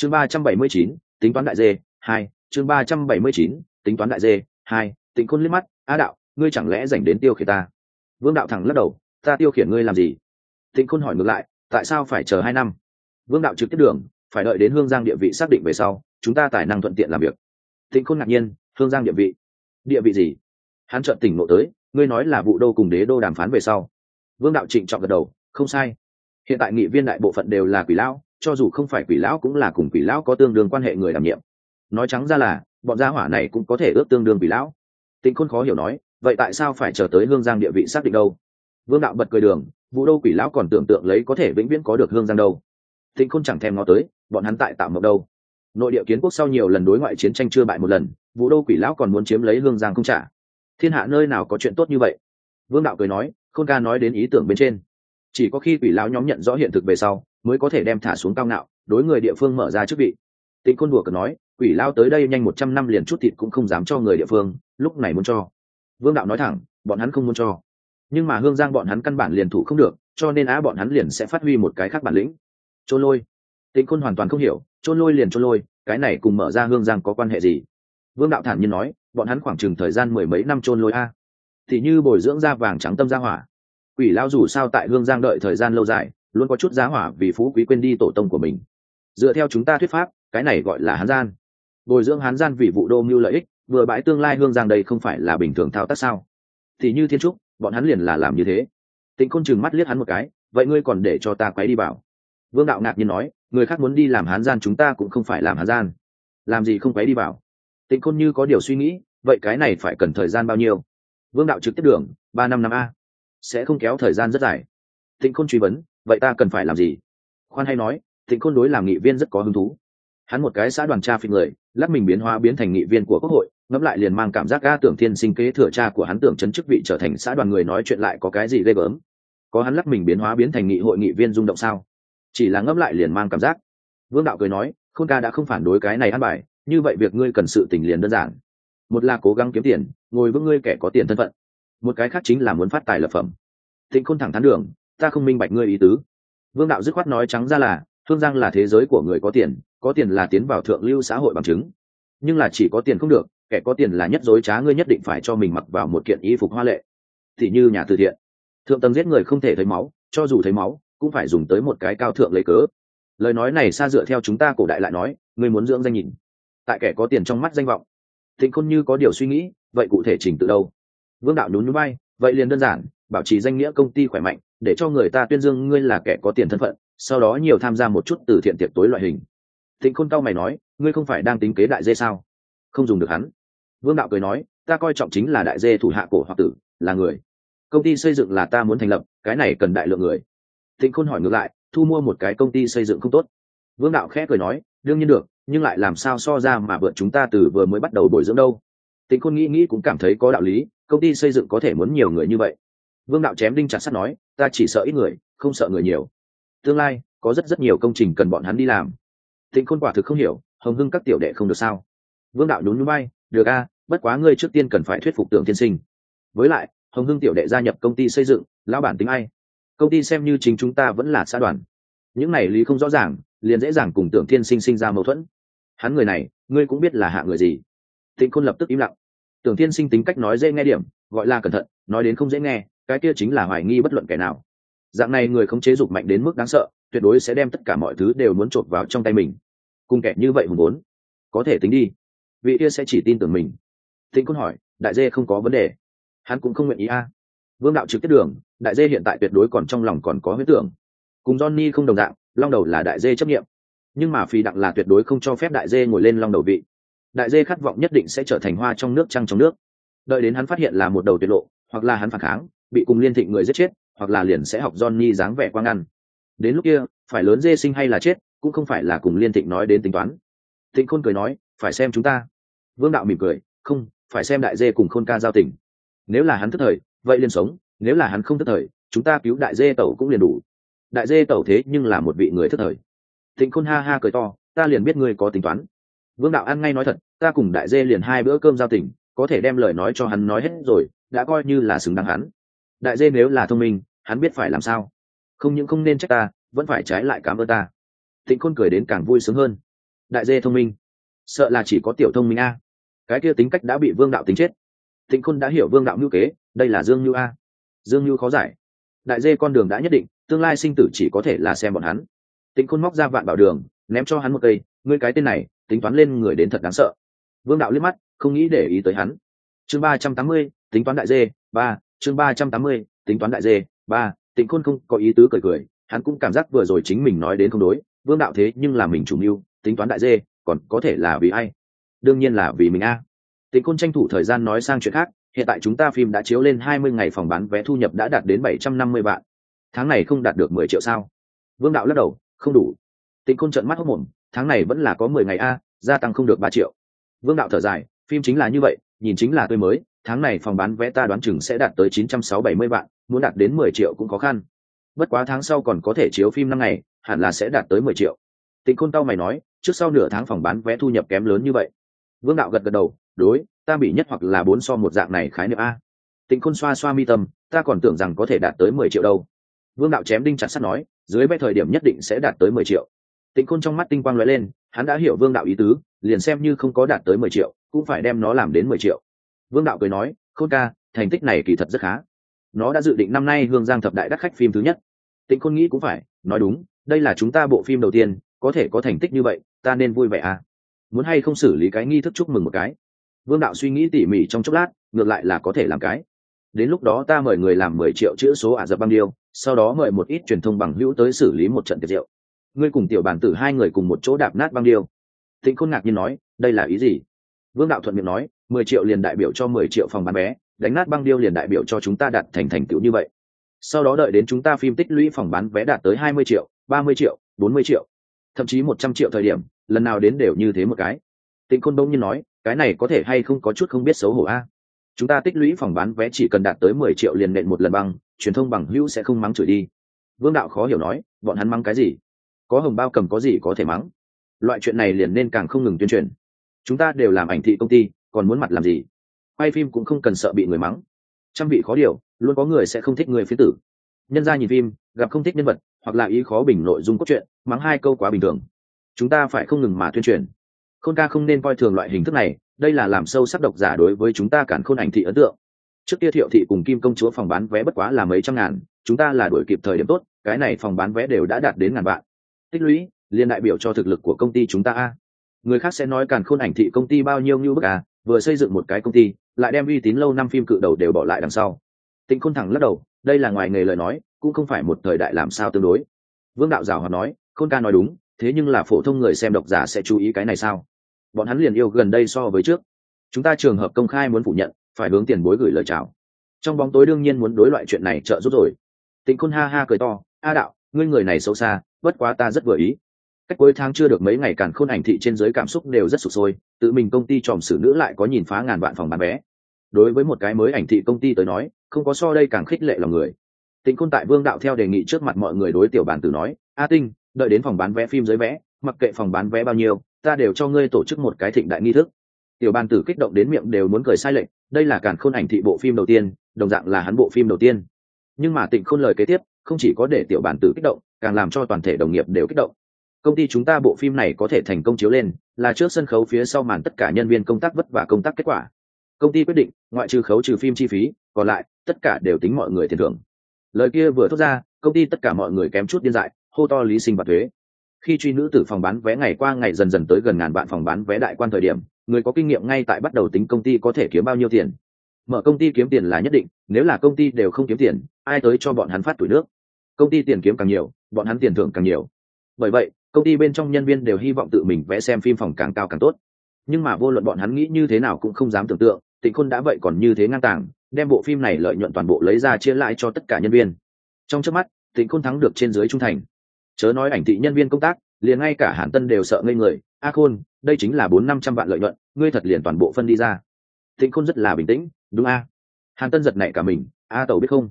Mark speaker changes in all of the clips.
Speaker 1: chương ba trăm bảy mươi chín, tính toán đại dê, hai. Chương ba trăm bảy mươi chín, tính toán đại dê, hai. Tịnh khôn liếc mắt, a đạo, ngươi chẳng lẽ dành đến tiêu khiển ta? Vương đạo thẳng lắc đầu, ta tiêu khiển ngươi làm gì? Tịnh khôn hỏi ngược lại, tại sao phải chờ hai năm? Vương đạo trực tiếp đường, phải đợi đến hương giang địa vị xác định về sau, chúng ta tài năng thuận tiện làm việc. Tịnh khôn ngạc nhiên, hương giang địa vị? Địa vị gì? Hắn trợn tỉnh ngộ tới, ngươi nói là vụ đô cùng đế đô đàm phán về sau. Vương đạo trịnh trọng gật đầu, không sai. Hiện tại nghị viên đại bộ phận đều là quỷ lão cho dù không phải quỷ lão cũng là cùng quỷ lão có tương đương quan hệ người đảm nhiệm. Nói trắng ra là, bọn gia hỏa này cũng có thể ước tương đương quỷ lão. Tịnh khôn khó hiểu nói, vậy tại sao phải chờ tới hương giang địa vị xác định đâu? Vương đạo bật cười đường, vũ đô quỷ lão còn tưởng tượng lấy có thể vĩnh viễn có được hương giang đâu. Tịnh khôn chẳng thèm ngó tới, bọn hắn tại tạo mộng đâu. Nội địa kiến quốc sau nhiều lần đối ngoại chiến tranh chưa bại một lần, vũ đô quỷ lão còn muốn chiếm lấy hương giang không trả. Thiên hạ nơi nào có chuyện tốt như vậy? Vương đạo cười nói, khôn ca nói đến ý tưởng bên trên. Chỉ có khi quỷ lão nhóm nhận rõ hiện thực về sau mới có thể đem thả xuống cao ngạo, đối người địa phương mở ra chức vị. Tịnh Côn đùa cờ nói, quỷ lao tới đây nhanh một trăm năm liền chút thịt cũng không dám cho người địa phương, lúc này muốn cho. Vương đạo nói thẳng, bọn hắn không muốn cho. Nhưng mà hương giang bọn hắn căn bản liền thủ không được, cho nên á bọn hắn liền sẽ phát huy một cái khác bản lĩnh. Trôn lôi. Tịnh Côn hoàn toàn không hiểu, trôn lôi liền trôn lôi, cái này cùng mở ra hương giang có quan hệ gì? Vương đạo thản nhiên nói, bọn hắn khoảng chừng thời gian mười mấy năm trôn lôi a, thì như bồi dưỡng da vàng trắng tâm ra hỏa. Quỷ lao dù sao tại hương giang đợi thời gian lâu dài luôn có chút giá hỏa vì phú quý quên đi tổ tông của mình. Dựa theo chúng ta thuyết pháp, cái này gọi là hán gian. Bồi dưỡng hán gian vì vụ đô mưu lợi ích, vừa bãi tương lai hương giang đây không phải là bình thường thao tác sao? Thì như thiên trúc, bọn hắn liền là làm như thế. Tịnh côn chừng mắt liếc hắn một cái, vậy ngươi còn để cho ta quấy đi vào vương đạo ngạc nhiên nói, người khác muốn đi làm hán gian chúng ta cũng không phải làm hán gian. Làm gì không quấy đi vào tịnh côn như có điều suy nghĩ, vậy cái này phải cần thời gian bao nhiêu? Vương đạo trực tiếp đường, ba năm năm a. Sẽ không kéo thời gian rất dài. Tịnh côn truy vấn vậy ta cần phải làm gì? Khoan hay nói, thịnh côn đối làm nghị viên rất có hứng thú. Hắn một cái xã đoàn cha phi người, lắc mình biến hóa biến thành nghị viên của quốc hội, ngẫm lại liền mang cảm giác ga tưởng thiên sinh kế thừa cha của hắn tưởng chấn chức vị trở thành xã đoàn người nói chuyện lại có cái gì ghê gớm. Có hắn lắc mình biến hóa biến thành nghị hội nghị viên rung động sao? Chỉ là ngẫm lại liền mang cảm giác. Vương đạo cười nói, khôn ca đã không phản đối cái này ăn bài, như vậy việc ngươi cần sự tình liền đơn giản. Một là cố gắng kiếm tiền, ngồi với ngươi kẻ có tiền thân phận. Một cái khác chính là muốn phát tài lập phẩm. Thịnh khôn thẳng thắn đường ta không minh bạch ngươi ý tứ. Vương đạo dứt khoát nói trắng ra là thương giang là thế giới của người có tiền có tiền là tiến vào thượng lưu xã hội bằng chứng. Nhưng là chỉ có tiền không được, kẻ có tiền là nhất dối trá, ngươi nhất định phải cho mình mặc vào một kiện y phục hoa lệ. Thì như nhà từ thiện. Thượng tầng giết người không thể thấy máu, cho dù thấy máu, cũng phải dùng tới một cái cao thượng lấy cớ. Lời nói này xa dựa theo chúng ta cổ đại lại nói, ngươi muốn dưỡng danh nhìn. Tại kẻ có tiền trong mắt danh vọng. Thịnh khôn như có điều suy nghĩ, vậy cụ thể trình tự đâu? Vương đạo nhún núi bay vậy liền đơn giản, bảo trì danh nghĩa công ty khỏe mạnh để cho người ta tuyên dương ngươi là kẻ có tiền thân phận, sau đó nhiều tham gia một chút từ thiện tiệc tối loại hình. Thịnh khôn cao mày nói, ngươi không phải đang tính kế đại dê sao? Không dùng được hắn. Vương đạo cười nói, ta coi trọng chính là đại dê thủ hạ cổ hoặc tử, là người. Công ty xây dựng là ta muốn thành lập, cái này cần đại lượng người. Thịnh khôn hỏi ngược lại, thu mua một cái công ty xây dựng không tốt. Vương đạo khẽ cười nói, đương nhiên được, nhưng lại làm sao so ra mà vợ chúng ta từ vừa mới bắt đầu bồi dưỡng đâu? Tịnh khôn nghĩ nghĩ cũng cảm thấy có đạo lý, công ty xây dựng có thể muốn nhiều người như vậy vương đạo chém đinh chặt sắt nói, ta chỉ sợ ít người, không sợ người nhiều. Tương lai, có rất rất nhiều công trình cần bọn hắn đi làm. Tịnh khôn quả thực không hiểu, hồng hưng các tiểu đệ không được sao? Vương đạo nhún núi bay được a, bất quá ngươi trước tiên cần phải thuyết phục tưởng tiên sinh. Với lại, hồng hưng tiểu đệ gia nhập công ty xây dựng, lão bản tính ai? Công ty xem như chính chúng ta vẫn là xã đoàn. Những này lý không rõ ràng, liền dễ dàng cùng tưởng tiên sinh sinh ra mâu thuẫn. Hắn người này, ngươi cũng biết là hạ người gì? Tịnh khôn lập tức im lặng. Tưởng tiên sinh tính cách nói dễ nghe điểm, gọi là cẩn thận, nói đến không dễ nghe cái kia chính là hoài nghi bất luận kẻ nào. Dạng này người không chế dục mạnh đến mức đáng sợ, tuyệt đối sẽ đem tất cả mọi thứ đều muốn trộm vào trong tay mình. Cùng kẻ như vậy hùng vốn, có thể tính đi. Vị kia sẽ chỉ tin tưởng mình. Thịnh quân hỏi, đại dê không có vấn đề. Hắn cũng không nguyện ý a. Vương đạo trực tiếp đường, đại dê hiện tại tuyệt đối còn trong lòng còn có huyết tưởng. Cùng johnny không đồng dạng, long đầu là đại dê chấp nghiệm. Nhưng mà phi đặng là tuyệt đối không cho phép đại dê ngồi lên long đầu vị. Đại dê khát vọng nhất định sẽ trở thành hoa trong nước trăng trong nước. Đợi đến hắn phát hiện là một đầu tuyệt lộ, hoặc là hắn phản kháng bị cùng liên thịnh người giết chết, hoặc là liền sẽ học johnny dáng vẻ quang ngăn đến lúc kia, phải lớn dê sinh hay là chết, cũng không phải là cùng liên thịnh nói đến tính toán. Thịnh khôn cười nói, phải xem chúng ta. Vương đạo mỉm cười, không, phải xem đại dê cùng khôn ca giao tình. Nếu là hắn thất thời, vậy liền sống, nếu là hắn không thất thời, chúng ta cứu đại dê tẩu cũng liền đủ. Đại dê tẩu thế nhưng là một vị người thất thời. Thịnh khôn ha ha cười to, ta liền biết ngươi có tính toán. Vương đạo ăn ngay nói thật, ta cùng đại dê liền hai bữa cơm giao tình, có thể đem lời nói cho hắn nói hết rồi, đã coi như là xứng đáng hắn đại dê nếu là thông minh, hắn biết phải làm sao. Không những không nên trách ta, vẫn phải trái lại cảm ơn ta. Tịnh khôn cười đến càng vui sướng hơn. Đại dê thông minh, sợ là chỉ có tiểu thông minh a. Cái kia tính cách đã bị vương đạo tính chết. Tịnh khôn đã hiểu vương đạo ngữ kế, đây là dương như a. Dương như khó giải. Đại dê con đường đã nhất định, tương lai sinh tử chỉ có thể là xem bọn hắn. Tịnh khôn móc ra vạn bảo đường, ném cho hắn một cây, ngươi cái tên này, tính toán lên người đến thật đáng sợ. Vương đạo liếc mắt, không nghĩ để ý tới hắn. Chương ba trăm tám mươi, tính toán đại dê, ba chương ba trăm tám mươi, tính toán đại dê, ba, tịnh khôn không có ý tứ cười cười, hắn cũng cảm giác vừa rồi chính mình nói đến không đối, vương đạo thế nhưng là mình chủ mưu, tính toán đại dê, còn có thể là vì ai? Đương nhiên là vì mình a. Tịnh khôn tranh thủ thời gian nói sang chuyện khác, hiện tại chúng ta phim đã chiếu lên hai mươi ngày phòng bán vé thu nhập đã đạt đến bảy trăm năm mươi vạn. Tháng này không đạt được mười triệu sao? Vương đạo lắc đầu, không đủ. Tịnh khôn trận mắt hốc mồm, tháng này vẫn là có mười ngày a, gia tăng không được ba triệu. Vương đạo thở dài, phim chính là như vậy, nhìn chính là tươi mới tháng này phòng bán vé ta đoán chừng sẽ đạt tới chín trăm sáu bảy mươi vạn, muốn đạt đến mười triệu cũng khó khăn. Bất quá tháng sau còn có thể chiếu phim năm ngày, hẳn là sẽ đạt tới mười triệu. Tịnh khôn tao mày nói, trước sau nửa tháng phòng bán vé thu nhập kém lớn như vậy. Vương đạo gật gật đầu, đối, ta bị nhất hoặc là bốn so một dạng này khái niệm a. Tịnh khôn xoa xoa mi tâm, ta còn tưởng rằng có thể đạt tới mười triệu đâu. Vương đạo chém đinh chặt sắt nói, dưới bấy thời điểm nhất định sẽ đạt tới mười triệu. Tịnh khôn trong mắt tinh quang lóe lên, hắn đã hiểu vương đạo ý tứ, liền xem như không có đạt tới mười triệu, cũng phải đem nó làm đến mười triệu vương đạo cười nói, khôn ca, thành tích này kỳ thật rất khá. Nó đã dự định năm nay hương giang thập đại đắt khách phim thứ nhất. Tịnh khôn nghĩ cũng phải, nói đúng, đây là chúng ta bộ phim đầu tiên, có thể có thành tích như vậy, ta nên vui vẻ à? Muốn hay không xử lý cái nghi thức chúc mừng một cái? Vương đạo suy nghĩ tỉ mỉ trong chốc lát, ngược lại là có thể làm cái. Đến lúc đó ta mời người làm mười triệu chữ số ả rập băng điêu, sau đó mời một ít truyền thông bằng hữu tới xử lý một trận tiệc rượu. Ngươi cùng tiểu bản tử hai người cùng một chỗ đạp nát băng điêu. Tịnh khôn ngạc nhiên nói, đây là ý gì? Vương đạo thuận miệng nói mười triệu liền đại biểu cho mười triệu phòng bán vé, đánh nát băng điêu liền đại biểu cho chúng ta đạt thành thành tựu như vậy. Sau đó đợi đến chúng ta phim tích lũy phòng bán vé đạt tới hai mươi triệu, ba mươi triệu, bốn mươi triệu, thậm chí một trăm triệu thời điểm, lần nào đến đều như thế một cái. Tịnh khôn đông như nói, cái này có thể hay không có chút không biết xấu hổ a? Chúng ta tích lũy phòng bán vé chỉ cần đạt tới mười triệu liền nện một lần băng, truyền thông bằng hữu sẽ không mắng chửi đi. Vương đạo khó hiểu nói, bọn hắn mắng cái gì? Có hồng bao cầm có gì có thể mắng? Loại chuyện này liền nên càng không ngừng tuyên truyền. Chúng ta đều làm ảnh thị công ty còn muốn mặt làm gì? Quay phim cũng không cần sợ bị người mắng. Trăm vị khó điều, luôn có người sẽ không thích người phía tử. Nhân ra nhìn phim, gặp không thích nhân vật, hoặc là ý khó bình nội dung cốt truyện, mắng hai câu quá bình thường. Chúng ta phải không ngừng mà tuyên truyền. Khôn ca không nên coi thường loại hình thức này, đây là làm sâu sắc độc giả đối với chúng ta cản khôn ảnh thị ấn tượng. Trước kia thiệu thị cùng kim công chúa phòng bán vé bất quá là mấy trăm ngàn, chúng ta là đuổi kịp thời điểm tốt, cái này phòng bán vé đều đã đạt đến ngàn vạn. Tích lũy liên đại biểu cho thực lực của công ty chúng ta a. Người khác sẽ nói càn khôn ảnh thị công ty bao nhiêu như bức à vừa xây dựng một cái công ty, lại đem uy tín lâu năm phim cự đầu đều bỏ lại đằng sau. Tịnh khôn thẳng lắc đầu, đây là ngoài nghề lời nói, cũng không phải một thời đại làm sao tương đối. Vương đạo giảo hòa nói, khôn ca nói đúng, thế nhưng là phổ thông người xem độc giả sẽ chú ý cái này sao? Bọn hắn liền yêu gần đây so với trước. Chúng ta trường hợp công khai muốn phủ nhận, phải hướng tiền bối gửi lời chào. Trong bóng tối đương nhiên muốn đối loại chuyện này trợ giúp rồi. Tịnh khôn ha ha cười to, a đạo, ngươi người này xấu xa, bất quá ta rất vừa ý cách cuối tháng chưa được mấy ngày càn khôn ảnh thị trên giới cảm xúc đều rất sụp sôi, tự mình công ty tròm xử nữ lại có nhìn phá ngàn vạn phòng bán vé. Đối với một cái mới ảnh thị công ty tới nói, không có so đây càng khích lệ lòng người. Tịnh khôn tại vương đạo theo đề nghị trước mặt mọi người đối tiểu bản tử nói, a tinh, đợi đến phòng bán vé phim giới vẽ mặc kệ phòng bán vé bao nhiêu, ta đều cho ngươi tổ chức một cái thịnh đại nghi thức. Tiểu bàn tử kích động đến miệng đều muốn cười sai lệch, đây là càn khôn ảnh thị bộ phim đầu tiên, đồng dạng là hắn bộ phim đầu tiên. Nhưng mà tịnh khôn lời kế tiếp, không chỉ có để tiểu bản tử kích động, càng làm cho toàn thể đồng nghiệp đều kích động công ty chúng ta bộ phim này có thể thành công chiếu lên, là trước sân khấu phía sau màn tất cả nhân viên công tác vất vả công tác kết quả. Công ty quyết định, ngoại trừ khấu trừ phim chi phí, còn lại, tất cả đều tính mọi người tiền thưởng. Lời kia vừa thốt ra, công ty tất cả mọi người kém chút điên dại, hô to lý sinh và thuế. Khi truy nữ tử phòng bán vé ngày qua ngày dần dần tới gần ngàn vạn phòng bán vé đại quan thời điểm, người có kinh nghiệm ngay tại bắt đầu tính công ty có thể kiếm bao nhiêu tiền. Mở công ty kiếm tiền là nhất định, nếu là công ty đều không kiếm tiền, ai tới cho bọn hắn phát tuổi nước? Công ty tiền kiếm càng nhiều, bọn hắn tiền thưởng càng nhiều. Bởi vậy công ty bên trong nhân viên đều hy vọng tự mình vẽ xem phim phòng càng cao càng tốt. Nhưng mà vô luận bọn hắn nghĩ như thế nào cũng không dám tưởng tượng, tịnh khôn đã vậy còn như thế ngang tàng, đem bộ phim này lợi nhuận toàn bộ lấy ra chia lại cho tất cả nhân viên. Trong trước mắt, tịnh khôn thắng được trên dưới trung thành. Chớ nói ảnh thị nhân viên công tác, liền ngay cả hàn tân đều sợ ngây người, a khôn, đây chính là bốn năm trăm vạn lợi nhuận, ngươi thật liền toàn bộ phân đi ra. Tịnh khôn rất là bình tĩnh, đúng a. Hàn tân giật nảy cả mình, a tàu biết không?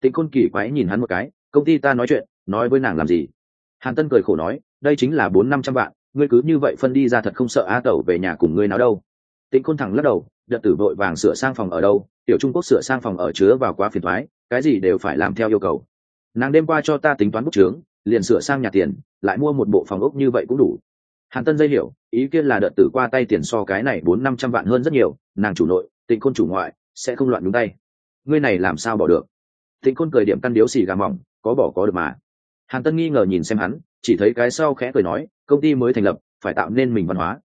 Speaker 1: Tịnh khôn kỳ quái nhìn hắn một cái, công ty ta nói chuyện, nói với nàng làm gì? Hàn tân cười khổ nói đây chính là bốn năm trăm vạn, ngươi cứ như vậy phân đi ra thật không sợ a tẩu về nhà cùng ngươi nào đâu. Tịnh khôn thẳng lắc đầu đợt tử vội vàng sửa sang phòng ở đâu, tiểu trung quốc sửa sang phòng ở chứa vào quá phiền thoái cái gì đều phải làm theo yêu cầu. Nàng đêm qua cho ta tính toán bút trướng liền sửa sang nhà tiền, lại mua một bộ phòng ốc như vậy cũng đủ. Hàn tân dây hiểu, ý kiến là đợt tử qua tay tiền so cái này bốn năm trăm vạn hơn rất nhiều, nàng chủ nội, tịnh khôn chủ ngoại, sẽ không loạn đúng tay. Ngươi này làm sao bỏ được? Tịnh khôn cười điểm căn điếu xì gà mỏng, có bỏ có được mà. Hàn tân nghi ngờ nhìn xem hắn chỉ thấy cái sau khẽ cười nói công ty mới thành lập phải tạo nên mình văn hóa.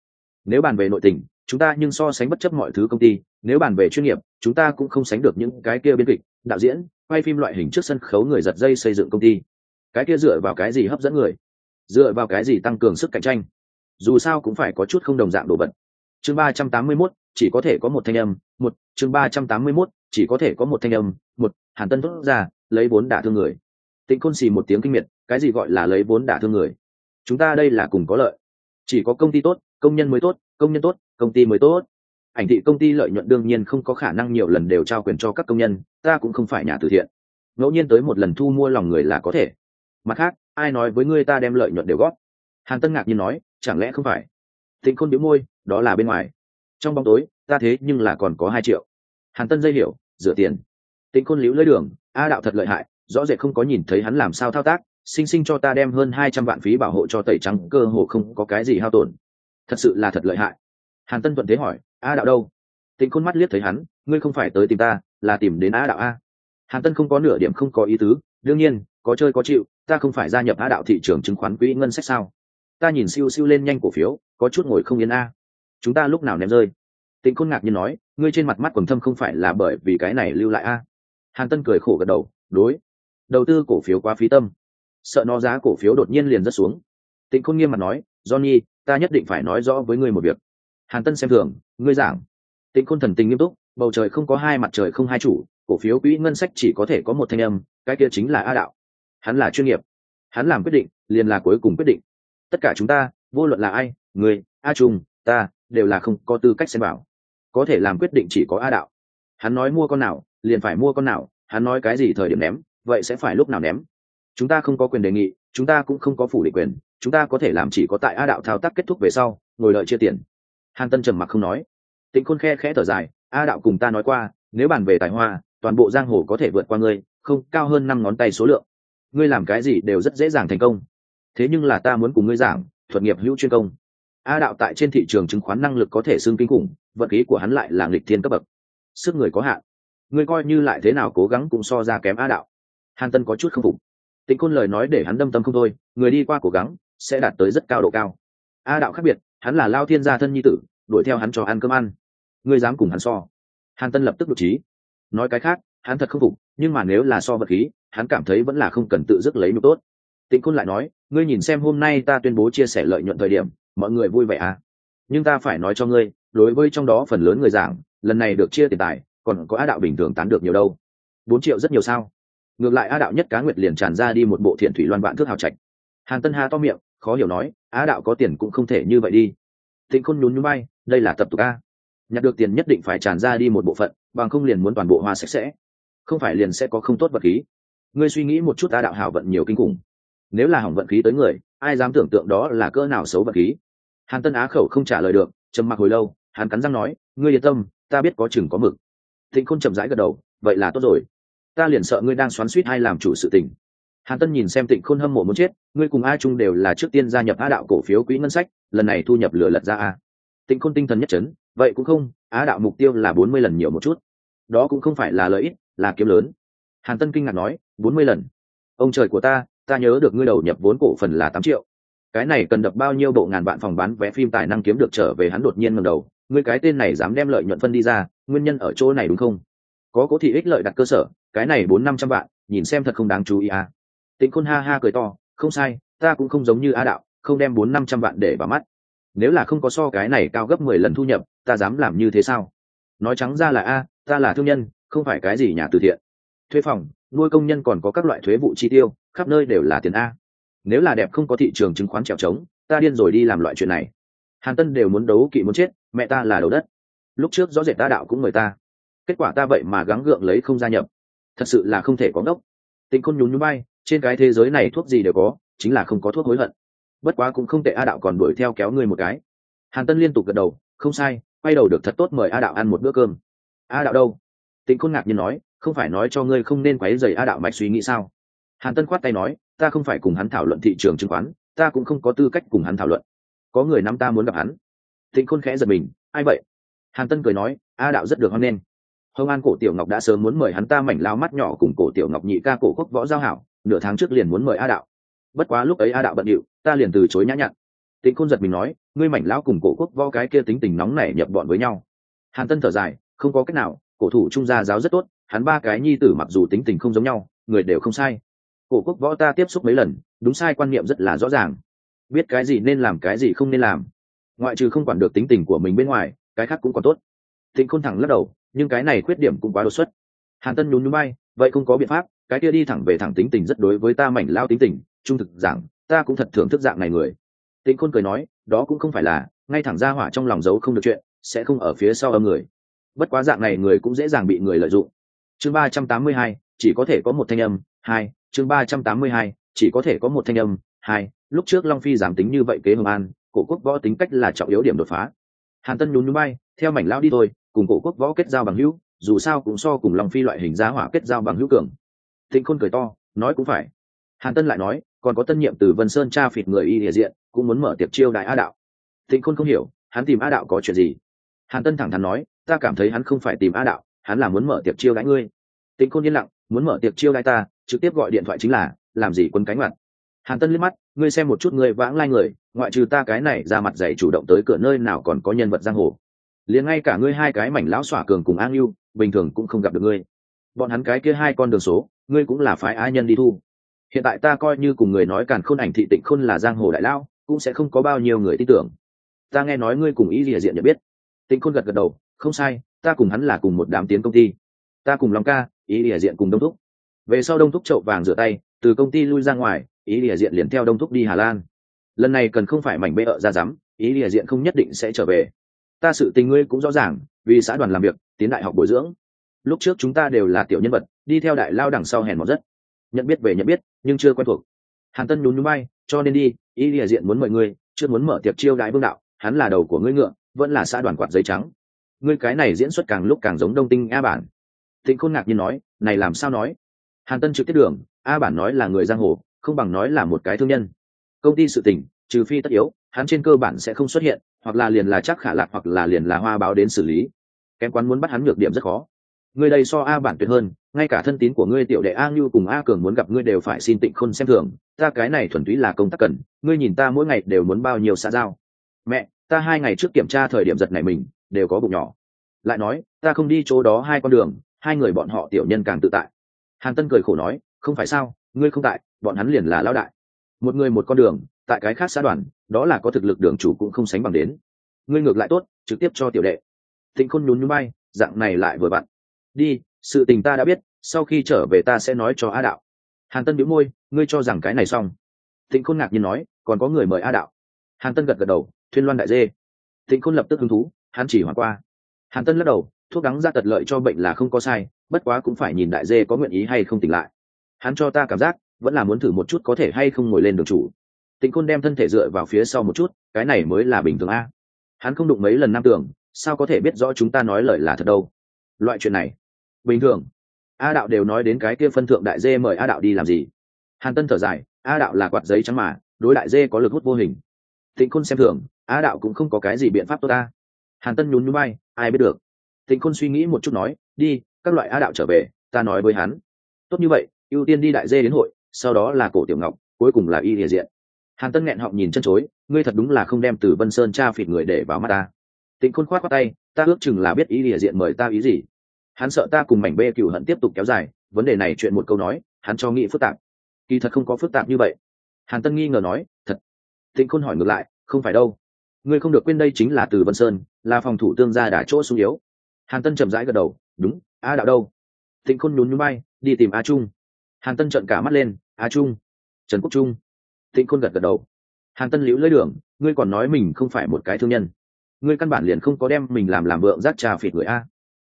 Speaker 1: Nếu bàn về nội tình chúng ta nhưng so sánh bất chấp mọi thứ công ty. Nếu bàn về chuyên nghiệp chúng ta cũng không sánh được những cái kia biên kịch đạo diễn quay phim loại hình trước sân khấu người giật dây xây dựng công ty. Cái kia dựa vào cái gì hấp dẫn người? Dựa vào cái gì tăng cường sức cạnh tranh? Dù sao cũng phải có chút không đồng dạng đồ vật. Chương ba trăm tám mươi 381, chỉ có thể có một thanh âm một. Chương ba trăm tám mươi 381, chỉ có thể có một thanh âm một. Hàn tân thốt ra lấy vốn đả thương người. Tịnh khôn xì một tiếng kinh miệt cái gì gọi là lấy vốn đả thương người? Chúng ta đây là cùng có lợi. Chỉ có công ty tốt, công nhân mới tốt, công nhân tốt, công ty mới tốt. Ảnh thị công ty lợi nhuận đương nhiên không có khả năng nhiều lần đều trao quyền cho các công nhân, ta cũng không phải nhà từ thiện. Ngẫu nhiên tới một lần thu mua lòng người là có thể. Mặt khác, ai nói với ngươi ta đem lợi nhuận đều góp? Hàn tân ngạc nhiên nói, chẳng lẽ không phải? Thịnh khôn biếu môi, đó là bên ngoài. Trong bóng tối, ta thế nhưng là còn có hai triệu. Hàn tân dây hiểu, rửa tiền. Tịnh khôn liễu lưỡi đường, a đạo thật lợi hại, rõ rệt không có nhìn thấy hắn làm sao thao tác sinh sinh cho ta đem hơn hai trăm vạn phí bảo hộ cho tẩy trắng, cơ hồ không có cái gì hao tổn. Thật sự là thật lợi hại. Hàn tân thuận thế hỏi, a đạo đâu? Tịnh khôn mắt liếc thấy hắn, ngươi không phải tới tìm ta, là tìm đến a đạo a. Hàn tân không có nửa điểm không có ý tứ, đương nhiên, có chơi có chịu, ta không phải gia nhập a đạo thị trường chứng khoán quỹ ngân sách sao? Ta nhìn siêu siêu lên nhanh cổ phiếu, có chút ngồi không yên a. Chúng ta lúc nào ném rơi? Tịnh khôn ngạc nhiên nói, ngươi trên mặt mắt quần thâm không phải là bởi vì cái này lưu lại a. Hàn tân cười khổ gật đầu, đối. Đầu tư cổ phiếu quá phí tâm sợ nó giá cổ phiếu đột nhiên liền rất xuống. Tịnh khôn nghiêm mặt nói, johnny, ta nhất định phải nói rõ với ngươi một việc. Hàn tân xem thường, ngươi giảng. Tịnh khôn thần tình nghiêm túc, bầu trời không có hai mặt trời không hai chủ, cổ phiếu quỹ ngân sách chỉ có thể có một thanh âm, cái kia chính là a đạo. Hắn là chuyên nghiệp. Hắn làm quyết định, liền là cuối cùng quyết định. Tất cả chúng ta, vô luận là ai người a trung, ta, đều là không có tư cách xem bảo có thể làm quyết định chỉ có a đạo. Hắn nói mua con nào, liền phải mua con nào, hắn nói cái gì thời điểm ném, vậy sẽ phải lúc nào ném chúng ta không có quyền đề nghị, chúng ta cũng không có phủ định quyền, chúng ta có thể làm chỉ có tại a đạo thao tác kết thúc về sau, ngồi lợi chia tiền. Hàn tân trầm mặc không nói. Tịnh khôn khe khẽ thở dài, a đạo cùng ta nói qua, nếu bàn về tài hoa, toàn bộ giang hồ có thể vượt qua ngươi, không, cao hơn năm ngón tay số lượng. Ngươi làm cái gì đều rất dễ dàng thành công. Thế nhưng là ta muốn cùng ngươi giảng, thuật nghiệp hữu chuyên công. A đạo tại trên thị trường chứng khoán năng lực có thể xưng kinh khủng, vận khí của hắn lại là nghịch thiên cấp bậc. Sức người có hạn. Ngươi coi như lại thế nào cố gắng cũng so ra kém a đạo. Hàn tân có chút không phục tịnh khôn lời nói để hắn đâm tâm không thôi, người đi qua cố gắng, sẽ đạt tới rất cao độ cao. A đạo khác biệt, hắn là lao thiên gia thân nhi tử, đuổi theo hắn cho ăn cơm ăn. Ngươi dám cùng hắn so. Hàn tân lập tức đ trí. Nói cái khác, hắn thật không phục, nhưng mà nếu là so vật khí, hắn cảm thấy vẫn là không cần tự dứt lấy nhục tốt. Tịnh khôn lại nói, ngươi nhìn xem hôm nay ta tuyên bố chia sẻ lợi nhuận thời điểm, mọi người vui vẻ à? Nhưng ta phải nói cho ngươi, đối với trong đó phần lớn người giảng, lần này được chia tiền tài, còn có á đạo bình thường tán được nhiều đâu. Bốn triệu rất nhiều sao? Ngược lại a đạo nhất cá nguyệt liền tràn ra đi một bộ thiện thủy loan vạn thước hào trạch. Hàn tân hà to miệng, khó hiểu nói, a đạo có tiền cũng không thể như vậy đi. Thịnh khôn nhún nhún bay đây là tập tục a. Nhặt được tiền nhất định phải tràn ra đi một bộ phận, bằng không liền muốn toàn bộ hoa sạch sẽ. Không phải liền sẽ có không tốt vật khí. Ngươi suy nghĩ một chút a đạo hảo vận nhiều kinh khủng. Nếu là hỏng vận khí tới người, ai dám tưởng tượng đó là cỡ nào xấu vật khí? Hàn tân á khẩu không trả lời được, trầm mặc hồi lâu, hắn cắn răng nói, ngươi yên tâm, ta biết có chừng có mực. Thịnh khôn chậm rãi gật đầu, vậy là tốt rồi ta liền sợ ngươi đang xoắn suýt hay làm chủ sự tình. Hàn tân nhìn xem tịnh khôn hâm mộ muốn chết, ngươi cùng a trung đều là trước tiên gia nhập a đạo cổ phiếu quỹ ngân sách, lần này thu nhập lửa lật ra a. Tịnh khôn tinh thần nhất trấn vậy cũng không á đạo mục tiêu là bốn mươi lần nhiều một chút. Đó cũng không phải là lợi ích, là kiếm lớn. Hàn tân kinh ngạc nói, bốn mươi lần? Ông trời của ta ta nhớ được ngươi đầu nhập vốn cổ phần là tám triệu. Cái này cần đập bao nhiêu bộ ngàn vạn phòng bán vé phim tài năng kiếm được trở về hắn đột nhiên ngầm đầu, ngươi cái tên này dám đem lợi nhuận phân đi ra, nguyên nhân ở chỗ này đúng không? Có cố thị ích lợi đặt cơ sở cái này bốn năm trăm vạn, nhìn xem thật không đáng chú ý à. Tịnh khôn ha ha cười to, không sai, ta cũng không giống như a đạo, không đem bốn năm trăm vạn để vào mắt. Nếu là không có so cái này cao gấp mười lần thu nhập, ta dám làm như thế sao? Nói trắng ra là a, ta là thương nhân, không phải cái gì nhà từ thiện. Thuê phòng, nuôi công nhân còn có các loại thuế vụ chi tiêu, khắp nơi đều là tiền a. Nếu là đẹp không có thị trường chứng khoán trèo trống, ta điên rồi đi làm loại chuyện này. Hàn tân đều muốn đấu kỵ muốn chết, mẹ ta là đầu đất. Lúc trước rõ rệt ta đạo cũng mời ta. Kết quả ta vậy mà gắng gượng lấy không gia nhập thật sự là không thể có ngốc. Tịnh khôn nhún nhún bay trên cái thế giới này thuốc gì đều có, chính là không có thuốc hối hận. Bất quá cũng không tệ a đạo còn đuổi theo kéo ngươi một cái. Hàn tân liên tục gật đầu, không sai, quay đầu được thật tốt mời a đạo ăn một bữa cơm. A đạo đâu? Tịnh khôn ngạc nhiên nói, không phải nói cho ngươi không nên quấy dày a đạo mạch suy nghĩ sao? Hàn tân khoát tay nói, ta không phải cùng hắn thảo luận thị trường chứng khoán, ta cũng không có tư cách cùng hắn thảo luận. Có người nắm ta muốn gặp hắn. Tịnh khôn khẽ giật mình, ai vậy? Hàn tân cười nói, a đạo rất được hoan nghênh hồng an cổ tiểu ngọc đã sớm muốn mời hắn ta mảnh lao mắt nhỏ cùng cổ tiểu ngọc nhị ca cổ quốc võ giao hảo, nửa tháng trước liền muốn mời a đạo. Bất quá lúc ấy a đạo bận điệu, ta liền từ chối nhã nhặn. Tịnh khôn giật mình nói, ngươi mảnh lão cùng cổ quốc võ cái kia tính tình nóng nảy nhập bọn với nhau. Hàn tân thở dài, không có cách nào, cổ thủ trung gia giáo rất tốt, hắn ba cái nhi tử mặc dù tính tình không giống nhau, người đều không sai. Cổ quốc võ ta tiếp xúc mấy lần, đúng sai quan niệm rất là rõ ràng. Biết cái gì nên làm, cái gì không nên làm. Ngoại trừ không quản được tính tình của mình bên ngoài, cái khác cũng còn tốt. Thịnh khôn thẳng lắc đầu nhưng cái này khuyết điểm cũng quá đột xuất. Hàn tân nhún nhún bay, vậy không có biện pháp, cái kia đi thẳng về thẳng tính tình rất đối với ta mảnh lao tính tình, trung thực giảng, ta cũng thật thưởng thức dạng này người. Tĩnh khôn cười nói, đó cũng không phải là, ngay thẳng ra hỏa trong lòng giấu không được chuyện, sẽ không ở phía sau âm người. Bất quá dạng này người cũng dễ dàng bị người lợi dụng. Chương ba trăm tám mươi hai, chỉ có thể có một thanh âm, hai, chương ba trăm tám mươi hai, chỉ có thể có một thanh âm, hai, lúc trước long phi giảm tính như vậy kế hồng an, cổ quốc võ tính cách là trọng yếu điểm đột phá. Hàn tân nhún nhún bay, theo mảnh lao đi thôi cùng cổ quốc võ kết giao bằng hữu, dù sao cũng so cùng long phi loại hình giá hỏa kết giao bằng hữu cường. Thịnh khôn cười to, nói cũng phải. Hàn tân lại nói, còn có tân nhiệm từ vân sơn tra phịt người y địa diện, cũng muốn mở tiệc chiêu đại a đạo. Thịnh khôn không hiểu, hắn tìm a đạo có chuyện gì? Hàn tân thẳng thắn nói, ta cảm thấy hắn không phải tìm a đạo, hắn là muốn mở tiệc chiêu đãi ngươi. Tịnh khôn yên lặng, muốn mở tiệc chiêu đãi ta, trực tiếp gọi điện thoại chính là, làm gì quân cánh mặt. Hàn tân liếc mắt, ngươi xem một chút ngươi vãng lai người, ngoại trừ ta cái này ra mặt dạy chủ động tới cửa nơi nào còn có nhân vật giang hồ liền ngay cả ngươi hai cái mảnh lão xỏa cường cùng an yêu bình thường cũng không gặp được ngươi. Bọn hắn cái kia hai con đường số, ngươi cũng là phái ai nhân đi thu. Hiện tại ta coi như cùng người nói càn khôn ảnh thị tịnh khôn là giang hồ đại lao cũng sẽ không có bao nhiêu người tin tưởng. Ta nghe nói ngươi cùng ý rỉa diện nhận biết. Tịnh khôn gật gật đầu, không sai, ta cùng hắn là cùng một đám tiến công ty. Ta cùng long ca, ý rỉa diện cùng đông thúc. Về sau đông thúc trậu vàng rửa tay, từ công ty lui ra ngoài, ý rỉa diện liền theo đông thúc đi hà lan. Lần này cần không phải mảnh bê ợ ra rắm ý rỉa diện không nhất định sẽ trở về ta sự tình ngươi cũng rõ ràng, vì xã đoàn làm việc, tiến đại học bồi dưỡng. Lúc trước chúng ta đều là tiểu nhân vật, đi theo đại lao đằng sau hèn một rất. Nhận biết về nhận biết, nhưng chưa quen thuộc. Hàn tân nhún nhún bay, cho nên đi ý địa diện muốn mời ngươi, chưa muốn mở tiệc chiêu đại vương đạo, hắn là đầu của ngươi ngựa, vẫn là xã đoàn quạt giấy trắng. Ngươi cái này diễn xuất càng lúc càng giống đông tinh a bản. Thịnh khôn ngạc nhiên nói, này làm sao nói? Hàn tân trực tiếp đường, a bản nói là người giang hồ, không bằng nói là một cái thương nhân. Công ty sự tình, trừ phi tất yếu, hắn trên cơ bản sẽ không xuất hiện hoặc là liền là chắc khả lạc hoặc là liền là hoa báo đến xử lý. Kém quán muốn bắt hắn ngược điểm rất khó. Ngươi đây so a bản tuyệt hơn, ngay cả thân tín của ngươi tiểu đệ a như cùng a cường muốn gặp ngươi đều phải xin tịnh khôn xem thường. Ta cái này thuần túy là công tác cần, ngươi nhìn ta mỗi ngày đều muốn bao nhiêu xã giao. Mẹ, ta hai ngày trước kiểm tra thời điểm giật này mình, đều có bụng nhỏ. Lại nói, ta không đi chỗ đó hai con đường, hai người bọn họ tiểu nhân càng tự tại. Hàn tân cười khổ nói, không phải sao, ngươi không tại, bọn hắn liền là lao đại. Một người một con đường tại cái khác xã đoàn, đó là có thực lực đường chủ cũng không sánh bằng đến. Ngươi ngược lại tốt, trực tiếp cho tiểu đệ. Thịnh khôn nhún nhún bay dạng này lại vừa vặn. Đi, sự tình ta đã biết, sau khi trở về ta sẽ nói cho a đạo. Hàn tân biếu môi, ngươi cho rằng cái này xong. Thịnh khôn ngạc nhiên nói, còn có người mời a đạo. Hàn tân gật gật đầu, thuyên loan đại dê. Thịnh khôn lập tức hứng thú, hắn chỉ hoàn qua. Hàn tân lắc đầu, thuốc đắng ra tật lợi cho bệnh là không có sai, bất quá cũng phải nhìn đại dê có nguyện ý hay không tỉnh lại. Hắn cho ta cảm giác, vẫn là muốn thử một chút có thể hay không ngồi lên đường chủ tịnh khôn đem thân thể dựa vào phía sau một chút, cái này mới là bình thường a. Hắn không đụng mấy lần nam tưởng, sao có thể biết rõ chúng ta nói lời là thật đâu? Loại chuyện này, bình thường. A đạo đều nói đến cái kia phân thượng đại dê mời a đạo đi làm gì? Hàn tân thở dài, a đạo là quạt giấy trắng mà, đối đại dê có lực hút vô hình. Tịnh khôn xem thường, a đạo cũng không có cái gì biện pháp tốt ta. Hàn tân nhún nhún bay ai biết được. Tịnh khôn suy nghĩ một chút nói, đi, các loại a đạo trở về, ta nói với hắn. Tốt như vậy, ưu tiên đi đại dê đến hội, sau đó là cổ tiểu ngọc, cuối cùng là y địa diện hàn tân nghẹn họng nhìn chân chối, ngươi thật đúng là không đem từ vân sơn tra phịt người để vào mắt ta. Tịnh khôn khoát khoát tay, ta ước chừng là biết ý địa diện mời ta ý gì. Hắn sợ ta cùng mảnh bê cựu hận tiếp tục kéo dài, vấn đề này chuyện một câu nói, hắn cho nghĩ phức tạp. Kỳ thật không có phức tạp như vậy. Hàn tân nghi ngờ nói, thật. Tịnh khôn hỏi ngược lại, không phải đâu. Ngươi không được quên đây chính là từ vân sơn, là phòng thủ tương gia đã chỗ sung yếu. Hàn tân chậm rãi gật đầu, đúng, a đạo đâu? Tịnh khôn nhún nhún bay đi tìm a trung. Hàn tân trợn cả mắt lên, a trung, trần quốc trung tịnh khôn gật gật đầu. Hàn tân liễu lưỡi đường, ngươi còn nói mình không phải một cái thương nhân. Ngươi căn bản liền không có đem mình làm làm vượng giác trà phịt người a.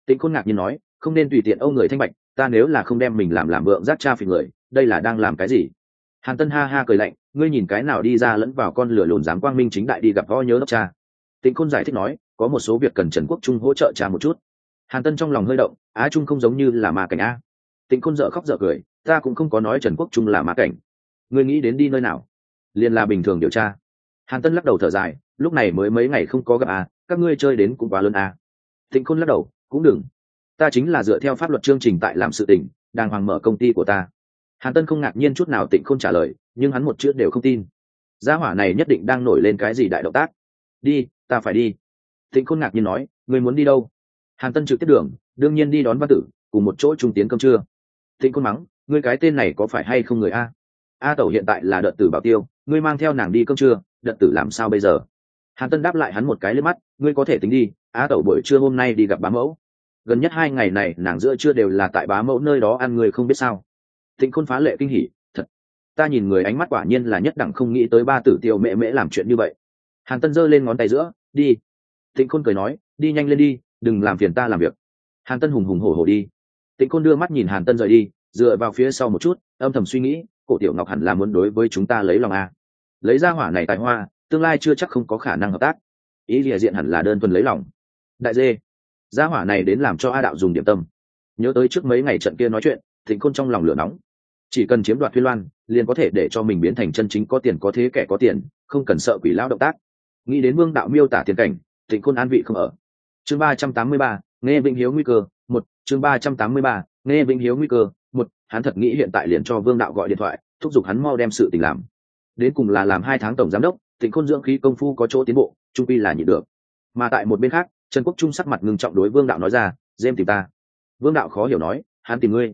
Speaker 1: Tịnh khôn ngạc nhiên nói, không nên tùy tiện âu người thanh bạch, ta nếu là không đem mình làm làm vượng giác cha phịt người, đây là đang làm cái gì? Hàn tân ha ha cười lạnh, ngươi nhìn cái nào đi ra lẫn vào con lửa lồn dám quang minh chính đại đi gặp võ nhớ đốc cha tịnh khôn giải thích nói, có một số việc cần trần quốc trung hỗ trợ cha một chút. Hàn tân trong lòng hơi động, á trung không giống như là ma cảnh a. Tịnh khôn dợ khóc dợ cười, ta cũng không có nói trần quốc trung là ma cảnh. Ngươi nghĩ đến đi nơi nào? Liền là bình thường điều tra. Hàn tân lắc đầu thở dài, lúc này mới mấy ngày không có gặp à các ngươi chơi đến cũng quá lớn à. Thịnh khôn lắc đầu, cũng đừng. Ta chính là dựa theo pháp luật chương trình tại làm sự tỉnh đàng hoàng mở công ty của ta. Hàn tân không ngạc nhiên chút nào tịnh không trả lời, nhưng hắn một chữ đều không tin. Gia hỏa này nhất định đang nổi lên cái gì đại động tác. Đi, ta phải đi. Tịnh khôn ngạc nhiên nói người muốn đi đâu? Hàn tân trực tiếp đường, đương nhiên đi đón văn tử, cùng một chỗ trung tiến cơm trưa. Tịnh khôn mắng, ngươi cái tên này có phải hay không người a? A tẩu hiện tại là đợt tử bảo tiêu ngươi mang theo nàng đi cơm trưa đợt tử làm sao bây giờ? Hàn tân đáp lại hắn một cái lên mắt, ngươi có thể tính đi, á tẩu buổi trưa hôm nay đi gặp bá mẫu. Gần nhất hai ngày này, nàng giữa trưa đều là tại bá mẫu nơi đó ăn người không biết sao. Thịnh khôn phá lệ kinh hỉ, thật. Ta nhìn người ánh mắt quả nhiên là nhất đẳng không nghĩ tới ba tử tiêu mẹ mễ làm chuyện như vậy. Hàn tân giơ lên ngón tay giữa, đi. Thịnh khôn cười nói, đi nhanh lên đi, đừng làm phiền ta làm việc. Hàn tân hùng hùng hổ hổ đi. Tịnh khôn đưa mắt nhìn hàn tân rời đi, dựa vào phía sau một chút, âm thầm suy nghĩ cổ tiểu ngọc hẳn là muốn đối với chúng ta lấy lòng a lấy ra hỏa này tài hoa, tương lai chưa chắc không có khả năng hợp tác. Ý địa diện hẳn là đơn thuần lấy lòng. Đại dê, gia hỏa này đến làm cho a đạo dùng điểm tâm. Nhớ tới trước mấy ngày trận kia nói chuyện, thịnh khôn trong lòng lửa nóng. Chỉ cần chiếm đoạt thuyên loan, liền có thể để cho mình biến thành chân chính có tiền có thế kẻ có tiền, không cần sợ quỷ lão động tác. Nghĩ đến vương đạo miêu tả tiền cảnh, thịnh khôn an vị không ở. Chương ba trăm tám mươi ba, nghe vĩnh hiếu nguy cơ, một, chương ba trăm tám mươi ba, nghe vĩnh hiếu nguy cơ hắn thật nghĩ hiện tại liền cho vương đạo gọi điện thoại, thúc giục hắn mau đem sự tình làm. Đến cùng là làm hai tháng tổng giám đốc tỉnh khôn dưỡng khí công phu có chỗ tiến bộ, trung pi là nhịn được. Mà tại một bên khác, trần quốc trung sắc mặt ngưng trọng đối vương đạo nói ra, dêm tìm ta. Vương đạo khó hiểu nói, hắn tìm ngươi?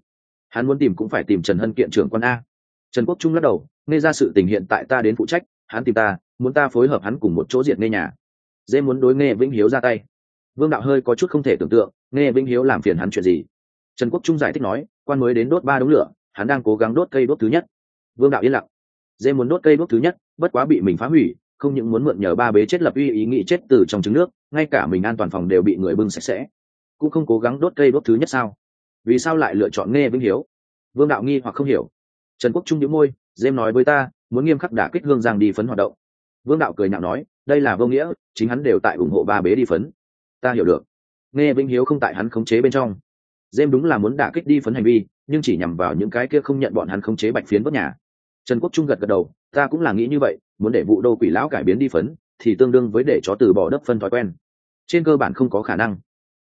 Speaker 1: Hắn muốn tìm cũng phải tìm trần hân kiện trưởng quan a. Trần quốc trung lắc đầu, nghe ra sự tình hiện tại ta đến phụ trách, hắn tìm ta, muốn ta phối hợp hắn cùng một chỗ diệt nghe nhà. Dêm muốn đối nghe vĩnh hiếu ra tay. Vương đạo hơi có chút không thể tưởng tượng, nghe vĩnh hiếu làm phiền hắn chuyện gì trần quốc trung giải thích nói, quan mới đến đốt ba đống lửa, hắn đang cố gắng đốt cây đốt thứ nhất. Vương đạo yên lặng. Dê muốn đốt cây đốt thứ nhất, bất quá bị mình phá hủy, không những muốn mượn nhờ ba bế chết lập uy ý nghĩ chết từ trong trứng nước, ngay cả mình an toàn phòng đều bị người bưng sạch sẽ. Cũng không cố gắng đốt cây đốt thứ nhất sao? Vì sao lại lựa chọn nghe vĩnh hiếu? Vương đạo nghi hoặc không hiểu. Trần quốc trung nhíu môi, dêm nói với ta, muốn nghiêm khắc đả kích hương giang đi phấn hoạt động. Vương đạo cười nhạo nói, đây là vô nghĩa, chính hắn đều tại ủng hộ ba bế đi phấn. Ta hiểu được. Nghe vĩnh hiếu không tại hắn khống chế bên trong dêm đúng là muốn đả kích đi phấn hành vi, nhưng chỉ nhằm vào những cái kia không nhận bọn hắn khống chế bạch phiến bất nhà. Trần quốc trung gật gật đầu, ta cũng là nghĩ như vậy, muốn để vụ đô quỷ lão cải biến đi phấn, thì tương đương với để chó từ bỏ đất phân thói quen. Trên cơ bản không có khả năng.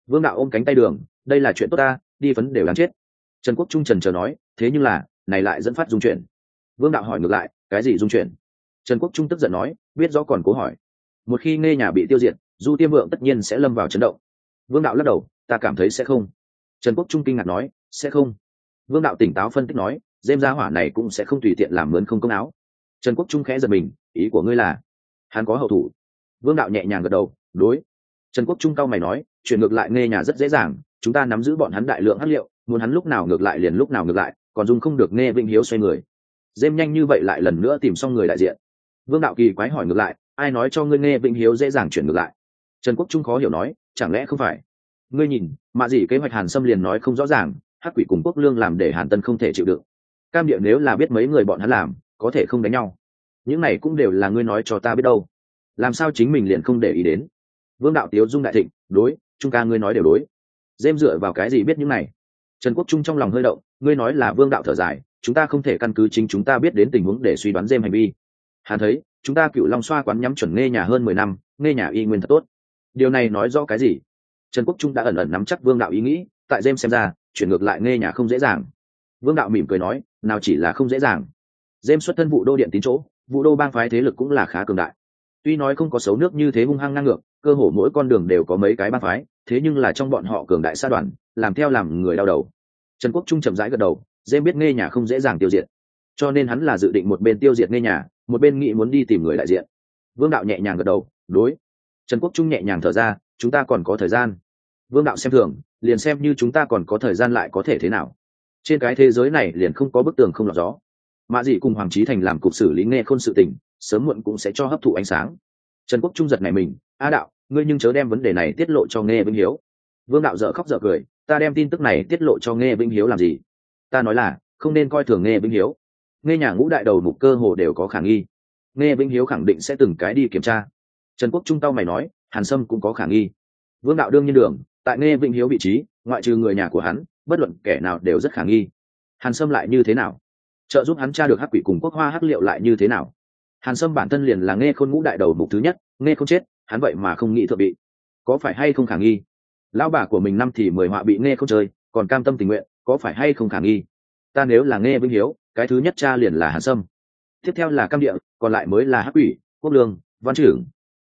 Speaker 1: Vương đạo ôm cánh tay đường, đây là chuyện tốt ta, đi phấn đều đáng chết. Trần quốc trung trần chờ nói, thế nhưng là, này lại dẫn phát dung chuyện. vương đạo hỏi ngược lại, cái gì dung chuyện? trần quốc trung tức giận nói, biết rõ còn cố hỏi. Một khi nghe nhà bị tiêu diệt, du tiêm vượng tất nhiên sẽ lâm vào chấn động. Vương đạo lắc đầu, ta cảm thấy sẽ không trần quốc trung kinh ngạc nói, sẽ không. Vương đạo tỉnh táo phân tích nói, dêm gia hỏa này cũng sẽ không tùy tiện làm mướn không công áo. Trần quốc trung khẽ giật mình, ý của ngươi là, hắn có hậu thủ? Vương đạo nhẹ nhàng gật đầu, đối. Trần quốc trung cao mày nói, chuyển ngược lại nghe nhà rất dễ dàng, chúng ta nắm giữ bọn hắn đại lượng hát liệu, muốn hắn lúc nào ngược lại liền lúc nào ngược lại, còn dùng không được nghe vinh hiếu xoay người. Dêm nhanh như vậy lại lần nữa tìm xong người đại diện. Vương đạo kỳ quái hỏi ngược lại, ai nói cho ngươi nghe vĩnh hiếu dễ dàng chuyển ngược lại? Trần quốc trung khó hiểu nói, chẳng lẽ không phải? Ngươi nhìn, mạ gì kế hoạch hàn Sâm liền nói không rõ ràng, hắc quỷ cùng quốc lương làm để hàn tân không thể chịu đựng. Cam điệu nếu là biết mấy người bọn hắn làm, có thể không đánh nhau. Những này cũng đều là ngươi nói cho ta biết đâu. Làm sao chính mình liền không để ý đến? Vương đạo tiếu dung đại thịnh, đối, trung ca ngươi nói đều đối. Dêm dựa vào cái gì biết những này? Trần quốc trung trong lòng hơi động, ngươi nói là vương đạo thở dài, chúng ta không thể căn cứ chính chúng ta biết đến tình huống để suy đoán dêm hành vi. Hắn thấy, chúng ta cựu long xoa quán nhắm chuẩn nghe nhà hơn mười năm, nghe nhà y nguyên thật tốt. Điều này nói rõ cái gì? Trần quốc trung đã ẩn ẩn nắm chắc vương đạo ý nghĩ, tại james xem ra, chuyển ngược lại nghe nhà không dễ dàng. Vương đạo mỉm cười nói, nào chỉ là không dễ dàng. James xuất thân vụ đô điện tín chỗ, vụ đô bang phái thế lực cũng là khá cường đại. Tuy nói không có xấu nước như thế hung hăng ngang ngược, cơ hồ mỗi con đường đều có mấy cái bang phái, thế nhưng là trong bọn họ cường đại xa đoàn, làm theo làm người đau đầu. Trần quốc trung chậm rãi gật đầu Dêm biết nghe nhà không dễ dàng tiêu diệt, cho nên hắn là dự định một bên tiêu diệt nghe nhà, một bên nghĩ muốn đi tìm người đại diện. Vương đạo nhẹ nhàng gật đầu, đối. Trần quốc trung nhẹ nhàng thở ra chúng ta còn có thời gian. Vương đạo xem thường, liền xem như chúng ta còn có thời gian lại có thể thế nào. Trên cái thế giới này liền không có bức tường không lọt gió. Mạ dị cùng hoàng trí thành làm cục xử lý nghe khôn sự tình, sớm muộn cũng sẽ cho hấp thụ ánh sáng. Trần quốc trung giật này mình, a đạo, ngươi nhưng chớ đem vấn đề này tiết lộ cho nghe vĩnh hiếu. Vương đạo dợ khóc dợ cười, ta đem tin tức này tiết lộ cho nghe vĩnh hiếu làm gì? Ta nói là, không nên coi thường nghe vĩnh hiếu. Nghe nhà ngũ đại đầu mục cơ hồ đều có khả nghi. Nghe vĩnh hiếu khẳng định sẽ từng cái đi kiểm tra. Trần quốc trung tao mày nói hàn sâm cũng có khả nghi. Vương đạo đương nhiên đường, tại nghe vĩnh hiếu vị trí, ngoại trừ người nhà của hắn, bất luận kẻ nào đều rất khả nghi. Hàn sâm lại như thế nào? Trợ giúp hắn tra được hắc quỷ cùng quốc hoa hắc liệu lại như thế nào? Hàn sâm bản thân liền là nghe khôn ngũ đại đầu mục thứ nhất nghe không chết, hắn vậy mà không nghĩ thượng bị có phải hay không khả nghi? Lão bà của mình năm thì mười họa bị nghe không chơi, còn cam tâm tình nguyện, có phải hay không khả nghi? Ta nếu là nghe vĩnh hiếu, cái thứ nhất cha liền là hàn sâm. Tiếp theo là cam địa, còn lại mới là hắc quỷ, quốc lương, văn trưởng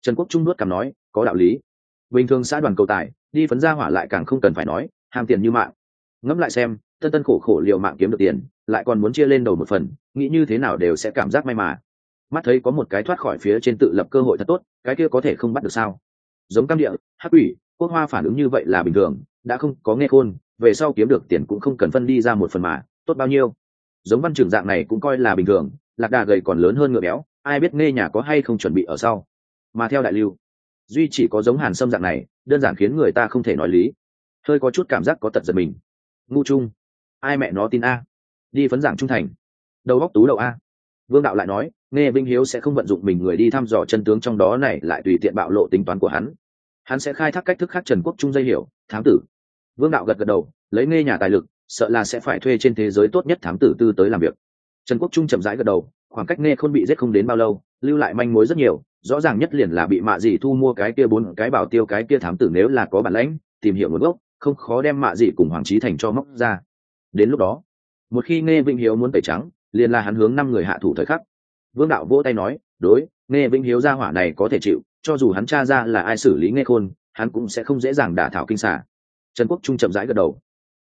Speaker 1: trần quốc trung nuốt cảm nói, có đạo lý. Bình thường xã đoàn cầu tài, đi phấn ra hỏa lại càng không cần phải nói, ham tiền như mạng. Ngẫm lại xem, tân tân khổ khổ liều mạng kiếm được tiền, lại còn muốn chia lên đầu một phần, nghĩ như thế nào đều sẽ cảm giác may mà. Mắt thấy có một cái thoát khỏi phía trên tự lập cơ hội thật tốt, cái kia có thể không bắt được sao? Giống cam địa, hắc ủy quốc hoa phản ứng như vậy là bình thường, đã không có nghe khôn, về sau kiếm được tiền cũng không cần phân đi ra một phần mà, tốt bao nhiêu? Giống văn trưởng dạng này cũng coi là bình thường, lạc đà gầy còn lớn hơn ngựa béo, ai biết nghe nhà có hay không chuẩn bị ở sau mà theo đại lưu, duy chỉ có giống hàn sâm dạng này, đơn giản khiến người ta không thể nói lý. Hơi có chút cảm giác có tật giật mình. Ngu trung, ai mẹ nó tin a? Đi phấn giảng trung thành. Đầu góc tú đầu a. Vương đạo lại nói, nghe vinh hiếu sẽ không vận dụng mình người đi thăm dò chân tướng trong đó này, lại tùy tiện bạo lộ tính toán của hắn. Hắn sẽ khai thác cách thức khác trần quốc trung dây hiểu, thám tử. Vương đạo gật gật đầu, lấy nghe nhà tài lực, sợ là sẽ phải thuê trên thế giới tốt nhất thám tử tư tới làm việc. Trần quốc trung chậm rãi gật đầu khoảng cách nghe khôn bị giết không đến bao lâu, lưu lại manh mối rất nhiều, rõ ràng nhất liền là bị mạ dị thu mua cái kia bốn cái bảo tiêu cái kia thám tử nếu là có bản lãnh, tìm hiểu nguồn gốc, không khó đem mạ dị cùng hoàng trí thành cho móc ra. Đến lúc đó, một khi nghe vĩnh hiếu muốn tẩy trắng, liền là hắn hướng năm người hạ thủ thời khắc. Vương đạo vỗ tay nói, đối, nghe vĩnh hiếu ra hỏa này có thể chịu, cho dù hắn tra ra là ai xử lý nghe khôn, hắn cũng sẽ không dễ dàng đả thảo kinh xả trần quốc trung chậm rãi gật đầu.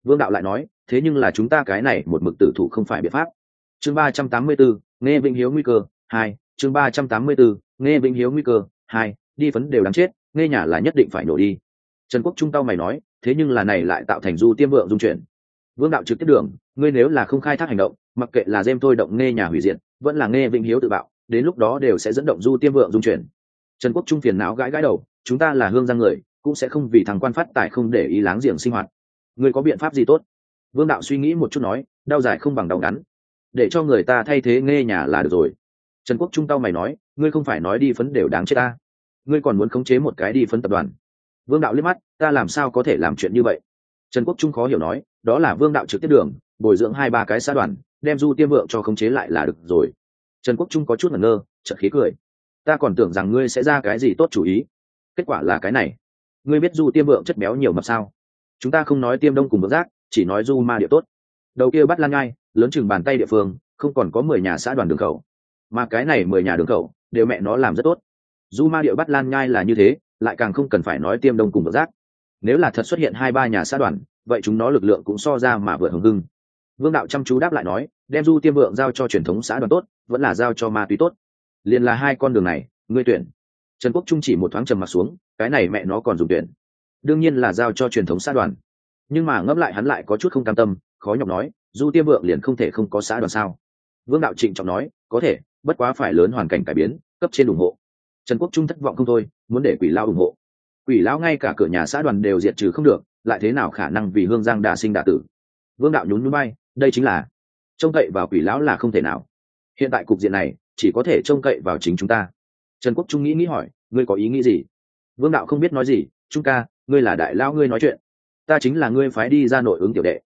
Speaker 1: Vương đạo lại nói, thế nhưng là chúng ta cái này một mực tử thủ không phải biện pháp. Chương ba trăm tám mươi bốn nghe vĩnh hiếu nguy cơ, hai, chương ba trăm tám mươi bốn nghe vĩnh hiếu nguy cơ, hai, đi phấn đều đáng chết, nghe nhà là nhất định phải nổ đi. Trần quốc trung tao mày nói, thế nhưng là này lại tạo thành du tiêm vượng dung chuyển. Vương đạo trực tiếp đường, ngươi nếu là không khai thác hành động, mặc kệ là dêm thôi động nghe nhà hủy diệt, vẫn là nghe vĩnh hiếu tự bạo, đến lúc đó đều sẽ dẫn động du tiêm vượng dung chuyển. Trần quốc trung phiền não gãi gãi đầu, chúng ta là hương giang người, cũng sẽ không vì thằng quan phát tài không để ý láng giềng sinh hoạt. Ngươi có biện pháp gì tốt? Vương đạo suy nghĩ một chút nói, đau dài không bằng đau ngắn để cho người ta thay thế nghe nhà là được rồi. Trần quốc trung tao mày nói, ngươi không phải nói đi phấn đều đáng chết ta. Ngươi còn muốn khống chế một cái đi phấn tập đoàn. Vương đạo liếc mắt, ta làm sao có thể làm chuyện như vậy? Trần quốc trung khó hiểu nói, đó là vương đạo trực tiếp đường, bồi dưỡng hai ba cái xã đoàn, đem du tiêm vượng cho khống chế lại là được rồi. Trần quốc trung có chút ngẩn ngơ, chợt khí cười. Ta còn tưởng rằng ngươi sẽ ra cái gì tốt chủ ý. Kết quả là cái này. Ngươi biết du tiêm vượng chất béo nhiều mập sao? Chúng ta không nói tiêm đông cùng vượng giác, chỉ nói du ma địa tốt. Đầu kia bắt lan ngai lớn chừng bàn tay địa phương, không còn có mười nhà xã đoàn đường khẩu. Mà cái này mười nhà đường khẩu, đều mẹ nó làm rất tốt. Dù ma địa bắt lan nhai là như thế, lại càng không cần phải nói tiêm đông cùng vượng giác nếu là thật xuất hiện hai ba nhà xã đoàn, vậy chúng nó lực lượng cũng so ra mà vừa hưng hưng. Vương đạo chăm chú đáp lại nói, đem du tiêm vượng giao cho truyền thống xã đoàn tốt, vẫn là giao cho ma túy tốt. Liền là hai con đường này, ngươi tuyển. Trần quốc trung chỉ một thoáng trầm mặt xuống, cái này mẹ nó còn dùng tuyển. Đương nhiên là giao cho truyền thống xã đoàn. Nhưng mà ngẫm lại hắn lại có chút không cam tâm, khó nhọc nói du tiêm vượng liền không thể không có xã đoàn sao? Vương đạo trịnh trọng nói, có thể, bất quá phải lớn hoàn cảnh cải biến, cấp trên ủng hộ. Trần quốc trung thất vọng không thôi, muốn để quỷ lao ủng hộ. Quỷ lão ngay cả cửa nhà xã đoàn đều diệt trừ không được, lại thế nào khả năng vì hương giang đà sinh đà tử? Vương đạo nhún núi bay đây chính là, trông cậy vào quỷ lão là không thể nào. Hiện tại cục diện này, chỉ có thể trông cậy vào chính chúng ta. Trần quốc trung nghĩ nghĩ hỏi, ngươi có ý nghĩ gì? Vương đạo không biết nói gì, trung ca, ngươi là đại lão ngươi nói chuyện. Ta chính là ngươi phái đi ra nội ứng tiểu đệ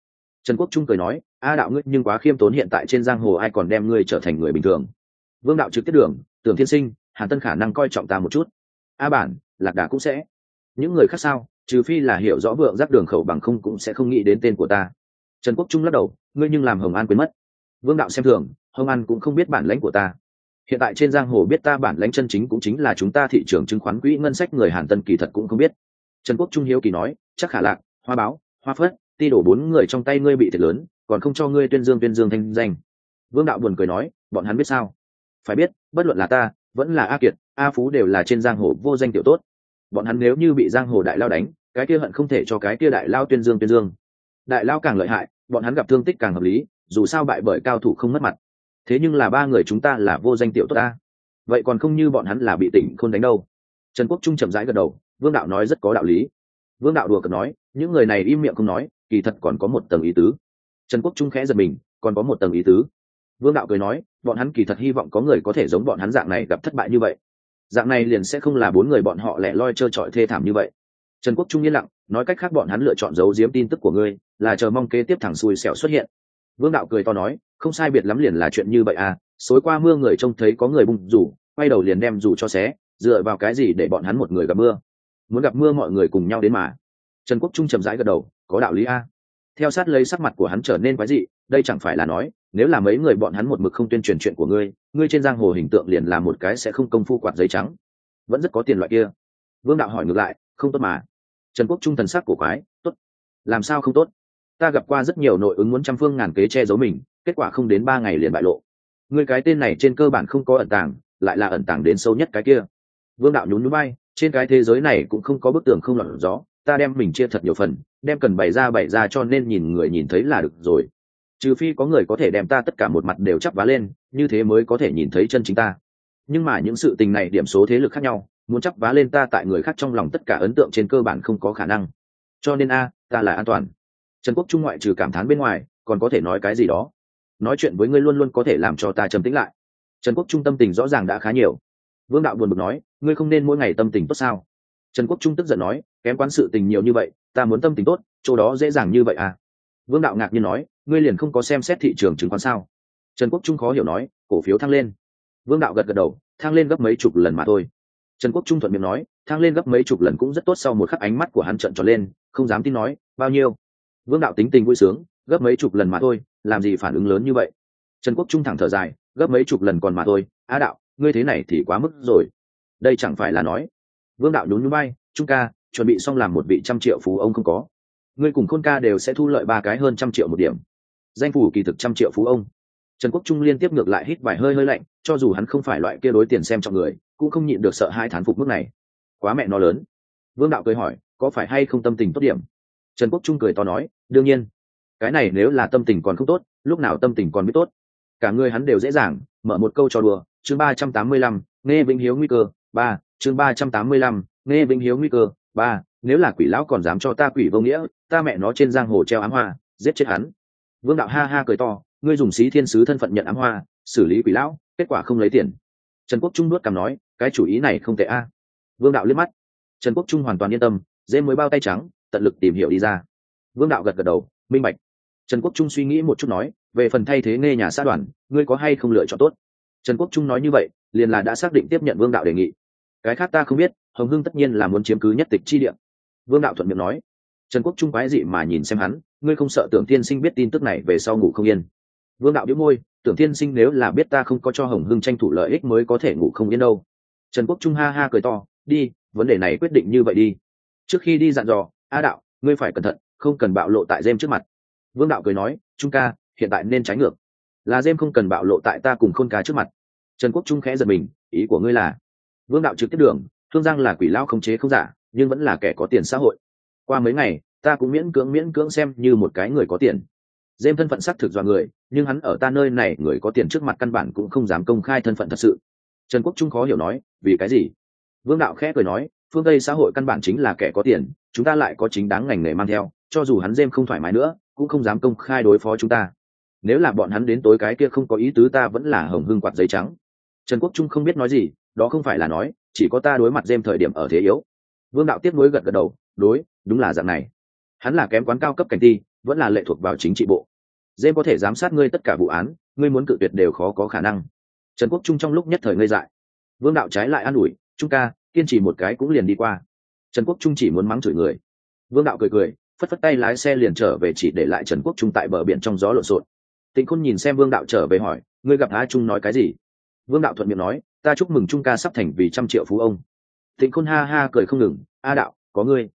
Speaker 1: trần quốc trung cười nói, a đạo ngươi nhưng quá khiêm tốn hiện tại trên giang hồ ai còn đem ngươi trở thành người bình thường. Vương đạo trực tiếp đường, tưởng thiên sinh, hàn tân khả năng coi trọng ta một chút. A bản, lạc đà cũng sẽ. Những người khác sao, trừ phi là hiểu rõ vượng giác đường khẩu bằng không cũng sẽ không nghĩ đến tên của ta. Trần quốc trung lắc đầu, ngươi nhưng làm hồng an quên mất. Vương đạo xem thường, hồng an cũng không biết bản lãnh của ta. Hiện tại trên giang hồ biết ta bản lãnh chân chính cũng chính là chúng ta thị trường chứng khoán quỹ ngân sách người hàn tân kỳ thật cũng không biết. Trần quốc trung hiếu kỳ nói, chắc khả lạc, hoa báo, hoa phất ti đổ bốn người trong tay ngươi bị thiệt lớn, còn không cho ngươi tuyên dương tuyên dương thanh danh. Vương đạo buồn cười nói, bọn hắn biết sao? Phải biết, bất luận là ta, vẫn là a kiệt, a phú đều là trên giang hồ vô danh tiểu tốt. Bọn hắn nếu như bị giang hồ đại lao đánh, cái kia hận không thể cho cái kia đại lao tuyên dương tuyên dương. Đại lao càng lợi hại, bọn hắn gặp thương tích càng hợp lý, dù sao bại bởi cao thủ không mất mặt. Thế nhưng là ba người chúng ta là vô danh tiểu tốt ta. Vậy còn không như bọn hắn là bị tỉnh khôn đánh đâu. Trần quốc trung chậm rãi gật đầu, vương đạo nói rất có đạo lý. Vương đạo đùa cợt nói, những người này im miệng không nói kỳ thật còn có một tầng ý tứ. Trần quốc trung khẽ giật mình, còn có một tầng ý tứ. Vương đạo cười nói, bọn hắn kỳ thật hy vọng có người có thể giống bọn hắn dạng này gặp thất bại như vậy. Dạng này liền sẽ không là bốn người bọn họ lẻ loi trơ trọi thê thảm như vậy. Trần quốc trung yên lặng, nói cách khác bọn hắn lựa chọn giấu giếm tin tức của ngươi, là chờ mong kế tiếp thẳng xui xẻo xuất hiện. Vương đạo cười to nói, không sai biệt lắm liền là chuyện như vậy à xối qua mưa người trông thấy có người bung rủ, quay đầu liền đem rủ cho xé, dựa vào cái gì để bọn hắn một người gặp mưa? Muốn gặp mưa mọi người cùng nhau đến mà trần quốc trung chậm rãi gật đầu, có đạo lý a. Theo sát lấy sắc mặt của hắn trở nên quái dị, đây chẳng phải là nói, nếu là mấy người bọn hắn một mực không tuyên truyền chuyện của ngươi ngươi trên giang hồ hình tượng liền là một cái sẽ không công phu quạt giấy trắng. Vẫn rất có tiền loại kia. Vương đạo hỏi ngược lại, không tốt mà. Trần quốc trung thần sắc của quái, tốt. Làm sao không tốt? Ta gặp qua rất nhiều nội ứng muốn trăm phương ngàn kế che giấu mình, kết quả không đến ba ngày liền bại lộ. Người cái tên này trên cơ bản không có ẩn tàng, lại là ẩn tàng đến sâu nhất cái kia. Vương đạo nhún núi bay trên cái thế giới này cũng không có bức tường không lọt gió ta đem mình chia thật nhiều phần, đem cần bày ra bày ra cho nên nhìn người nhìn thấy là được rồi. Trừ phi có người có thể đem ta tất cả một mặt đều chắp vá lên, như thế mới có thể nhìn thấy chân chính ta. Nhưng mà những sự tình này điểm số thế lực khác nhau, muốn chắp vá lên ta tại người khác trong lòng tất cả ấn tượng trên cơ bản không có khả năng. Cho nên a, ta là an toàn. Trần quốc trung ngoại trừ cảm thán bên ngoài, còn có thể nói cái gì đó? Nói chuyện với ngươi luôn luôn có thể làm cho ta trầm tĩnh lại. Trần quốc trung tâm tình rõ ràng đã khá nhiều. Vương đạo buồn bực nói, ngươi không nên mỗi ngày tâm tình tốt sao? Trần quốc trung tức giận nói, kém quán sự tình nhiều như vậy, ta muốn tâm tình tốt, chỗ đó dễ dàng như vậy à? Vương đạo ngạc nhiên nói, ngươi liền không có xem xét thị trường chứng khoán sao? Trần quốc trung khó hiểu nói, cổ phiếu thăng lên. Vương đạo gật gật đầu, thăng lên gấp mấy chục lần mà thôi. Trần quốc trung thuận miệng nói, thăng lên gấp mấy chục lần cũng rất tốt sau một khắc ánh mắt của hắn trận tròn lên, không dám tin nói, bao nhiêu? Vương đạo tính tình vui sướng, gấp mấy chục lần mà thôi, làm gì phản ứng lớn như vậy? Trần quốc trung thẳng thở dài, gấp mấy chục lần còn mà thôi, á đạo, ngươi thế này thì quá mức rồi. Đây chẳng phải là nói vương đạo nhún núi bay trung ca, chuẩn bị xong làm một vị trăm triệu phú ông không có. Ngươi cùng khôn ca đều sẽ thu lợi ba cái hơn trăm triệu một điểm. Danh phủ kỳ thực trăm triệu phú ông. Trần quốc trung liên tiếp ngược lại hít vài hơi hơi lạnh, cho dù hắn không phải loại kia đối tiền xem trọng người, cũng không nhịn được sợ hai thán phục mức này. Quá mẹ nó lớn. Vương đạo cười hỏi, có phải hay không tâm tình tốt điểm? Trần quốc trung cười to nói, đương nhiên. Cái này nếu là tâm tình còn không tốt, lúc nào tâm tình còn biết tốt? Cả người hắn đều dễ dàng, mở một câu cho đùa, chương ba trăm tám mươi lăm, nghe vĩnh hiếu nguy cơ, ba chương ba trăm tám mươi lăm nghe vĩnh hiếu nguy cơ. Ba, nếu là quỷ lão còn dám cho ta quỷ vô nghĩa, ta mẹ nó trên giang hồ treo ám hoa, giết chết hắn. Vương đạo ha ha cười to, ngươi dùng sĩ thiên sứ thân phận nhận ám hoa, xử lý quỷ lão, kết quả không lấy tiền. Trần quốc trung nuốt cằm nói, cái chủ ý này không tệ a. Vương đạo liếc mắt. Trần quốc trung hoàn toàn yên tâm dễ mới bao tay trắng, tận lực tìm hiểu đi ra. Vương đạo gật gật đầu, minh bạch. Trần quốc trung suy nghĩ một chút nói, về phần thay thế nghe nhà xã đoàn, ngươi có hay không lựa chọn tốt? Trần quốc trung nói như vậy, liền là đã xác định tiếp nhận vương đạo đề nghị cái khác ta không biết, hồng hưng tất nhiên là muốn chiếm cứ nhất tịch chi địa. Vương đạo thuận miệng nói. Trần quốc trung quái dị mà nhìn xem hắn, ngươi không sợ tưởng tiên sinh biết tin tức này về sau ngủ không yên? Vương đạo biếu môi, tưởng tiên sinh nếu là biết ta không có cho hồng hưng tranh thủ lợi ích mới có thể ngủ không yên đâu. Trần quốc trung ha ha cười to, đi, vấn đề này quyết định như vậy đi. Trước khi đi dặn dò, a đạo, ngươi phải cẩn thận, không cần bạo lộ tại dêm trước mặt. Vương đạo cười nói, trung ca, hiện tại nên trái ngược. Là dêm không cần bạo lộ tại ta cùng khôn cá trước mặt. Trần quốc trung khẽ giật mình, ý của ngươi là vương đạo trực tiếp đường, thương giang là quỷ lao không chế không giả, nhưng vẫn là kẻ có tiền xã hội. Qua mấy ngày, ta cũng miễn cưỡng miễn cưỡng xem như một cái người có tiền. Dêm thân phận xác thực do người, nhưng hắn ở ta nơi này, người có tiền trước mặt căn bản cũng không dám công khai thân phận thật sự. Trần quốc trung khó hiểu nói, vì cái gì? Vương đạo khẽ cười nói, phương tây xã hội căn bản chính là kẻ có tiền, chúng ta lại có chính đáng ngành nghề mang theo, cho dù hắn dêm không thoải mái nữa, cũng không dám công khai đối phó chúng ta. Nếu là bọn hắn đến tối cái kia không có ý tứ ta vẫn là hồng hưng quạt giấy trắng. Trần quốc trung không biết nói gì đó không phải là nói, chỉ có ta đối mặt dêm thời điểm ở thế yếu. Vương đạo tiếp nối gật gật đầu, đối, đúng là dạng này. Hắn là kém quán cao cấp cảnh ti, vẫn là lệ thuộc vào chính trị bộ. Dêm có thể giám sát ngươi tất cả vụ án, ngươi muốn cự tuyệt đều khó có khả năng. Trần quốc trung trong lúc nhất thời ngây dại. Vương đạo trái lại an ủi, trung ca, kiên trì một cái cũng liền đi qua. Trần quốc trung chỉ muốn mắng chửi người. Vương đạo cười cười, phất phất tay lái xe liền trở về chỉ để lại trần quốc trung tại bờ biển trong gió lộn xộn. Tịnh khôn nhìn xem vương đạo trở về hỏi, ngươi gặp a trung nói cái gì? Vương đạo thuận miệng nói ta chúc mừng trung ca sắp thành vì trăm triệu phú ông. Tịnh khôn ha ha cười không ngừng, a đạo, có ngươi.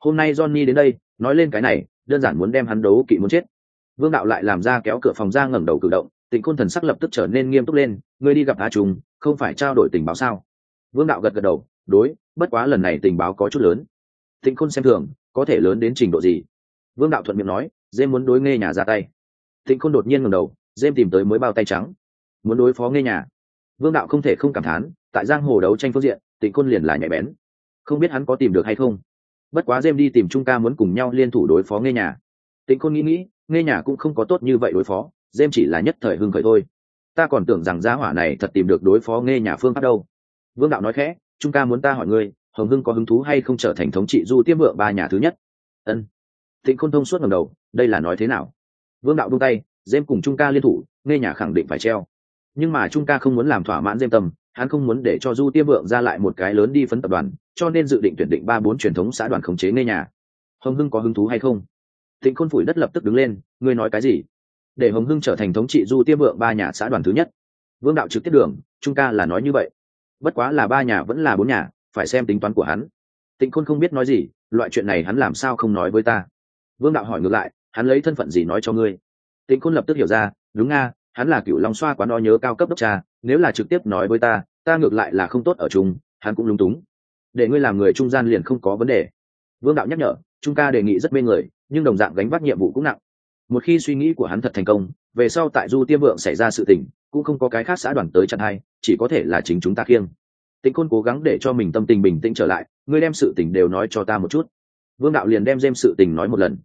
Speaker 1: Hôm nay johnny đến đây, nói lên cái này, đơn giản muốn đem hắn đấu kỵ muốn chết. Vương đạo lại làm ra kéo cửa phòng ra ngẩng đầu cử động tịnh khôn thần sắc lập tức trở nên nghiêm túc lên, ngươi đi gặp a trung, không phải trao đổi tình báo sao? Vương đạo gật gật đầu, đối, bất quá lần này tình báo có chút lớn. Tịnh khôn xem thường, có thể lớn đến trình độ gì? Vương đạo thuận miệng nói, dêm muốn đối nghe nhà ra tay. Tịnh khôn đột nhiên ngẩng đầu, dêm tìm tới mới bao tay trắng. Muốn đối phó nghe nhà vương đạo không thể không cảm thán, tại giang hồ đấu tranh phương diện, tịnh khôn liền là nhạy bén. Không biết hắn có tìm được hay không? Bất quá dêm đi tìm trung ca muốn cùng nhau liên thủ đối phó nghe nhà. Tịnh khôn nghĩ nghĩ nghe nhà cũng không có tốt như vậy đối phó dêm chỉ là nhất thời hưng khởi thôi. Ta còn tưởng rằng gia hỏa này thật tìm được đối phó nghe nhà phương pháp đâu. Vương đạo nói khẽ, trung ca muốn ta hỏi ngươi, hồng hưng có hứng thú hay không trở thành thống trị du tiêm vượng ba nhà thứ nhất? Ân. Thịnh khôn thông suốt ngầm đầu, đây là nói thế nào? Vương đạo buông tay dêm cùng trung ca liên thủ nghe nhà khẳng định phải treo nhưng mà trung ca không muốn làm thỏa mãn dêm tâm, hắn không muốn để cho du tiêm vượng ra lại một cái lớn đi phấn tập đoàn, cho nên dự định tuyển định ba bốn truyền thống xã đoàn khống chế ngay nhà. Hồng hưng có hứng thú hay không? Tịnh khôn phủi đất lập tức đứng lên, ngươi nói cái gì? Để hồng hưng trở thành thống trị du tiêm vượng ba nhà xã đoàn thứ nhất. Vương đạo trực tiếp đường, trung ca là nói như vậy. Bất quá là ba nhà vẫn là bốn nhà, phải xem tính toán của hắn. Tịnh khôn không biết nói gì, loại chuyện này hắn làm sao không nói với ta? Vương đạo hỏi ngược lại, hắn lấy thân phận gì nói cho ngươi? Tịnh khôn lập tức hiểu ra, đúng nga hắn là cựu long xoa quán đo nhớ cao cấp đốc cha, nếu là trực tiếp nói với ta ta ngược lại là không tốt ở chung, hắn cũng lúng túng. Để ngươi làm người trung gian liền không có vấn đề. Vương đạo nhắc nhở chúng ta đề nghị rất mê người, nhưng đồng dạng gánh vác nhiệm vụ cũng nặng. Một khi suy nghĩ của hắn thật thành công, về sau tại du tiêm vượng xảy ra sự tình, cũng không có cái khác xã đoàn tới chặn hay chỉ có thể là chính chúng ta khiêng. Tĩnh khôn cố gắng để cho mình tâm tình bình tĩnh trở lại, ngươi đem sự tình đều nói cho ta một chút. Vương đạo liền đem dêm sự tình nói một lần.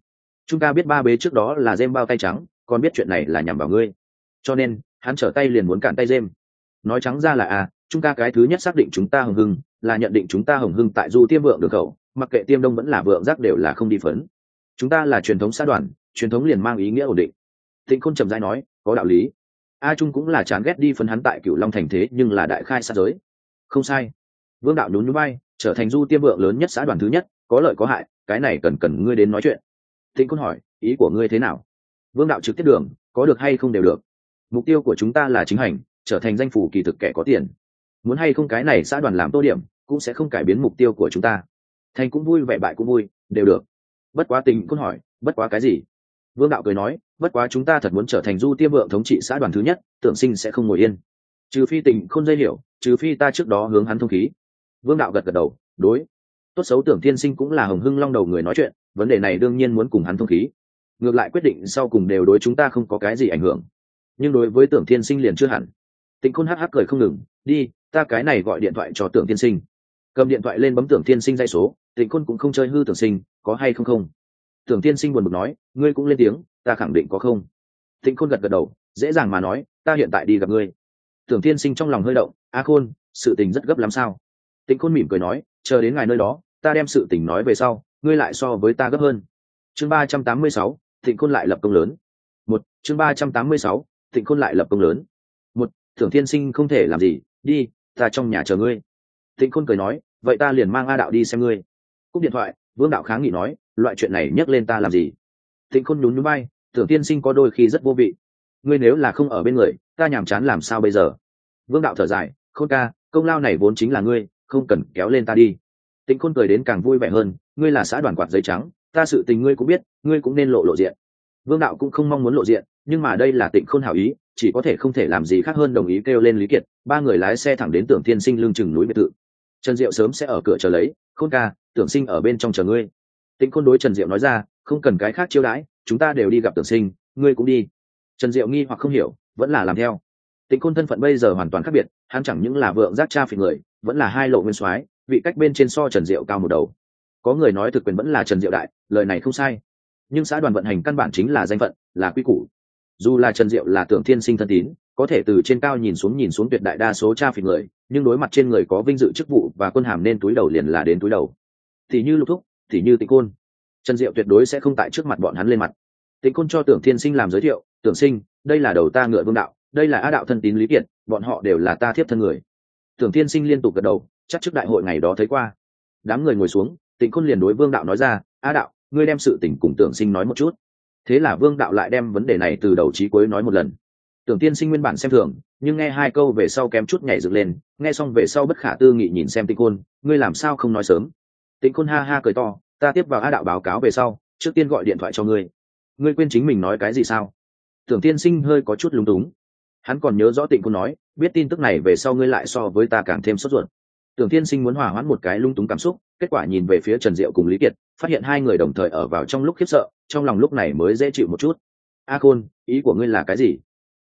Speaker 1: Chúng ta biết ba bế trước đó là dêm bao tay trắng, còn biết chuyện này là nhằm vào ngươi cho nên, hắn trở tay liền muốn cản tay dêm nói trắng ra là à chúng ta cái thứ nhất xác định chúng ta hồng hưng, là nhận định chúng ta hồng hưng tại du tiêm vượng được khẩu, mặc kệ tiêm đông vẫn là vượng giác đều là không đi phấn. Chúng ta là truyền thống xã đoàn, truyền thống liền mang ý nghĩa ổn định. Thịnh khôn trầm dai nói, có đạo lý. A trung cũng là chán ghét đi phấn hắn tại cựu long thành thế, nhưng là đại khai sát giới. Không sai. Vương đạo nhún núi bay trở thành du tiêm vượng lớn nhất xã đoàn thứ nhất, có lợi có hại, cái này cần cần ngươi đến nói chuyện. Thịnh khôn hỏi, ý của ngươi thế nào? Vương đạo trực tiếp đường, có được hay không đều được mục tiêu của chúng ta là chính hành, trở thành danh phủ kỳ thực kẻ có tiền. Muốn hay không cái này xã đoàn làm tô điểm, cũng sẽ không cải biến mục tiêu của chúng ta. Thành cũng vui, vẻ bại cũng vui, đều được. Bất quá tình côn hỏi, bất quá cái gì? Vương đạo cười nói, bất quá chúng ta thật muốn trở thành du tiêm vượng thống trị xã đoàn thứ nhất, tưởng sinh sẽ không ngồi yên. Trừ phi tình không dây hiểu, trừ phi ta trước đó hướng hắn thông khí. Vương đạo gật gật đầu, đối. Tốt xấu tưởng tiên sinh cũng là hồng hưng long đầu người nói chuyện, vấn đề này đương nhiên muốn cùng hắn thông khí. Ngược lại quyết định sau cùng đều đối chúng ta không có cái gì ảnh hưởng nhưng đối với tưởng thiên sinh liền chưa hẳn. Tịnh khôn hh cười không ngừng, đi, ta cái này gọi điện thoại cho tưởng thiên sinh. Cầm điện thoại lên bấm tưởng thiên sinh dây số, tịnh khôn cũng không chơi hư tưởng sinh, có hay không không? Tưởng thiên sinh buồn bực nói, ngươi cũng lên tiếng, ta khẳng định có không? Tịnh khôn gật gật đầu, dễ dàng mà nói, ta hiện tại đi gặp ngươi. Tưởng thiên sinh trong lòng hơi động, a khôn, sự tình rất gấp lắm sao? Tịnh khôn mỉm cười nói, chờ đến ngày nơi đó, ta đem sự tình nói về sau, ngươi lại so với ta gấp hơn. Chương ba trăm tám mươi sáu, Tịnh khôn lại lập công lớn. Một, chương ba trăm tám mươi sáu thịnh khôn lại lập công lớn. Một, thưởng thiên sinh không thể làm gì, đi, ta trong nhà chờ ngươi. Thịnh khôn cười nói, vậy ta liền mang a đạo đi xem ngươi. Cúp điện thoại, vương đạo kháng nghị nói, loại chuyện này nhắc lên ta làm gì? Thịnh khôn nhún nhún bay thưởng thiên sinh có đôi khi rất vô vị. Ngươi nếu là không ở bên người, ta nhàm chán làm sao bây giờ? Vương đạo thở dài, khôn ca, công lao này vốn chính là ngươi, không cần kéo lên ta đi. Tịnh khôn cười đến càng vui vẻ hơn, ngươi là xã đoàn quạt giấy trắng, ta sự tình ngươi cũng biết, ngươi cũng nên lộ lộ diện. Vương đạo cũng không mong muốn lộ diện nhưng mà đây là tịnh khôn hảo ý, chỉ có thể không thể làm gì khác hơn đồng ý kêu lên lý kiệt, ba người lái xe thẳng đến tưởng thiên sinh lương chừng núi biệt thự. Trần diệu sớm sẽ ở cửa chờ lấy, khôn ca, tưởng sinh ở bên trong chờ ngươi. Tịnh khôn đối trần diệu nói ra, không cần cái khác chiêu đãi, chúng ta đều đi gặp tưởng sinh, ngươi cũng đi. Trần diệu nghi hoặc không hiểu, vẫn là làm theo. Tịnh khôn thân phận bây giờ hoàn toàn khác biệt, hắn chẳng những là vượng giác cha phỉ người, vẫn là hai lộ nguyên soái, vị cách bên trên so trần diệu cao một đầu. Có người nói thực quyền vẫn là trần diệu đại, lời này không sai. Nhưng xã đoàn vận hành căn bản chính là danh phận, là quy củ dù là trần diệu là tưởng thiên sinh thân tín, có thể từ trên cao nhìn xuống nhìn xuống tuyệt đại đa số cha phỉ người, nhưng đối mặt trên người có vinh dự chức vụ và quân hàm nên túi đầu liền là đến túi đầu. Thì như lục thúc, thì như tịnh côn. Trần diệu tuyệt đối sẽ không tại trước mặt bọn hắn lên mặt. Tịnh côn cho tưởng thiên sinh làm giới thiệu, tưởng sinh, đây là đầu ta ngựa vương đạo, đây là á đạo thân tín lý kiện bọn họ đều là ta thiếp thân người. Tưởng thiên sinh liên tục gật đầu, chắc trước đại hội ngày đó thấy qua. Đám người ngồi xuống, tịnh Côn liền đối vương đạo nói ra a đạo, ngươi đem sự tình cùng tưởng sinh nói một chút thế là vương đạo lại đem vấn đề này từ đầu trí cuối nói một lần. Tưởng tiên sinh nguyên bản xem thường, nhưng nghe hai câu về sau kém chút nhảy dựng lên, nghe xong về sau bất khả tư nghị nhìn xem tịnh khôn, ngươi làm sao không nói sớm? Tịnh khôn ha ha cười to, ta tiếp vào a đạo báo cáo về sau, trước tiên gọi điện thoại cho ngươi. Ngươi quên chính mình nói cái gì sao? Tưởng tiên sinh hơi có chút lúng túng. Hắn còn nhớ rõ tịnh khôn nói, biết tin tức này về sau ngươi lại so với ta càng thêm sốt ruột. Tưởng tiên sinh muốn hòa hoãn một cái lung túng cảm xúc, kết quả nhìn về phía trần diệu cùng lý kiệt, phát hiện hai người đồng thời ở vào trong lúc khiếp sợ trong lòng lúc này mới dễ chịu một chút. A khôn, ý của ngươi là cái gì?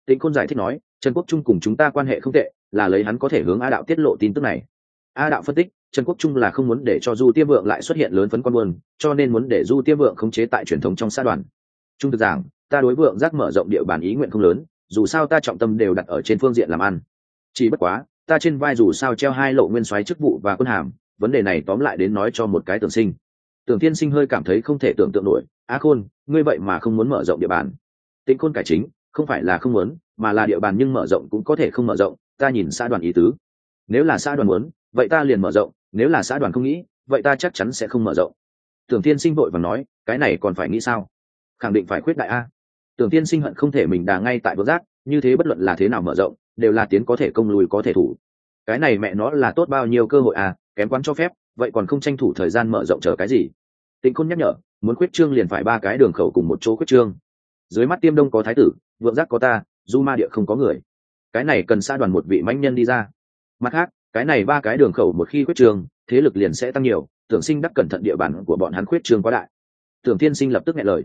Speaker 1: Tịnh khôn giải thích nói, trần quốc trung cùng chúng ta quan hệ không tệ, là lấy hắn có thể hướng a đạo tiết lộ tin tức này. A đạo phân tích, trần quốc trung là không muốn để cho du tiêm vượng lại xuất hiện lớn phấn quan buồn, cho nên muốn để du tiêm vượng khống chế tại truyền thống trong xã đoàn. Trung thực giảng, ta đối vượng giác mở rộng địa bàn ý nguyện không lớn, dù sao ta trọng tâm đều đặt ở trên phương diện làm ăn. Chỉ bất quá, ta trên vai dù sao treo hai lộ nguyên soái chức vụ và quân hàm, vấn đề này tóm lại đến nói cho một cái tưởng sinh. Tưởng tiên sinh hơi cảm thấy không thể tưởng tượng nổi A khôn, ngươi vậy mà không muốn mở rộng địa bàn. Tĩnh khôn cải chính, không phải là không muốn, mà là địa bàn nhưng mở rộng cũng có thể không mở rộng, ta nhìn xã đoàn ý tứ. Nếu là xã đoàn muốn, vậy ta liền mở rộng, nếu là xã đoàn không nghĩ, vậy ta chắc chắn sẽ không mở rộng. Tưởng tiên sinh vội và nói, cái này còn phải nghĩ sao? Khẳng định phải khuyết đại a. Tưởng tiên sinh hận không thể mình đà ngay tại vỡ giác như thế bất luận là thế nào mở rộng, đều là tiến có thể công lùi có thể thủ. Cái này mẹ nó là tốt bao nhiêu cơ hội à kém quán cho phép, vậy còn không tranh thủ thời gian mở rộng chờ cái gì? Tịnh khôn nhắc nhở, muốn khuyết trương liền phải ba cái đường khẩu cùng một chỗ khuyết trương. Dưới mắt tiêm đông có thái tử, vượng giác có ta, du ma địa không có người. Cái này cần xa đoàn một vị mãnh nhân đi ra. Mặt khác, cái này ba cái đường khẩu một khi khuyết trương, thế lực liền sẽ tăng nhiều, tưởng sinh đắc cẩn thận địa bàn của bọn hắn khuyết trương quá đại. Tưởng thiên sinh lập tức nghe lời.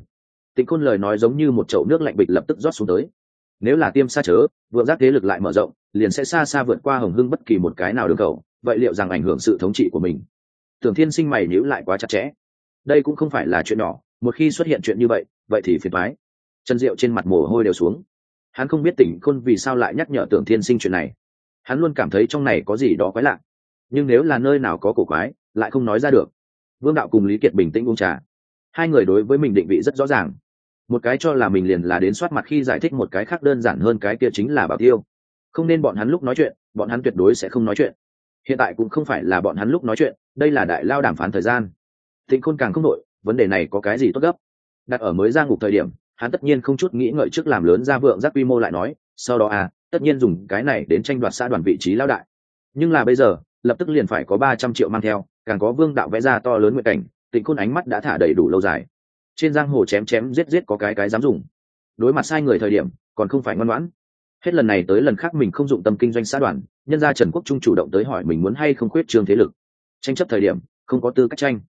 Speaker 1: Tịnh khôn lời nói giống như một chậu nước lạnh bịch lập tức rót xuống tới. Nếu là tiêm xa chớ, vượng giác thế lực lại mở rộng, liền sẽ xa xa vượt qua hồng hưng bất kỳ một cái nào đường khẩu, vậy liệu rằng ảnh hưởng sự thống trị của mình? Tưởng thiên sinh mày nhữ lại quá chặt chẽ đây cũng không phải là chuyện nhỏ, một khi xuất hiện chuyện như vậy vậy thì phiền thoái trần diệu trên mặt mồ hôi đều xuống. Hắn không biết tỉnh khôn vì sao lại nhắc nhở tưởng thiên sinh chuyện này. Hắn luôn cảm thấy trong này có gì đó quái lạ. Nhưng nếu là nơi nào có cổ quái, lại không nói ra được. Vương đạo cùng lý kiệt bình tĩnh uống trà. Hai người đối với mình định vị rất rõ ràng. Một cái cho là mình liền là đến soát mặt khi giải thích một cái khác đơn giản hơn cái kia chính là bảo tiêu. Không nên bọn hắn lúc nói chuyện, bọn hắn tuyệt đối sẽ không nói chuyện. Hiện tại cũng không phải là bọn hắn lúc nói chuyện, đây là đại lao đàm phán thời gian thịnh khôn càng không đội vấn đề này có cái gì tốt gấp? Đặt ở mới ra ngục thời điểm, hắn tất nhiên không chút nghĩ ngợi trước làm lớn ra vượng giác quy mô lại nói, sau đó à tất nhiên dùng cái này đến tranh đoạt xã đoàn vị trí lao đại. Nhưng là bây giờ, lập tức liền phải có ba trăm triệu mang theo, càng có vương đạo vẽ ra to lớn nguyện cảnh tịnh khôn ánh mắt đã thả đầy đủ lâu dài. Trên giang hồ chém chém giết giết có cái cái dám dùng. Đối mặt sai người thời điểm, còn không phải ngoan ngoãn. Hết lần này tới lần khác mình không dụng tâm kinh doanh xã đoàn, nhân gia trần quốc trung chủ động tới hỏi mình muốn hay không khuyết trương thế lực. Tranh chấp thời điểm, không có tư cách tranh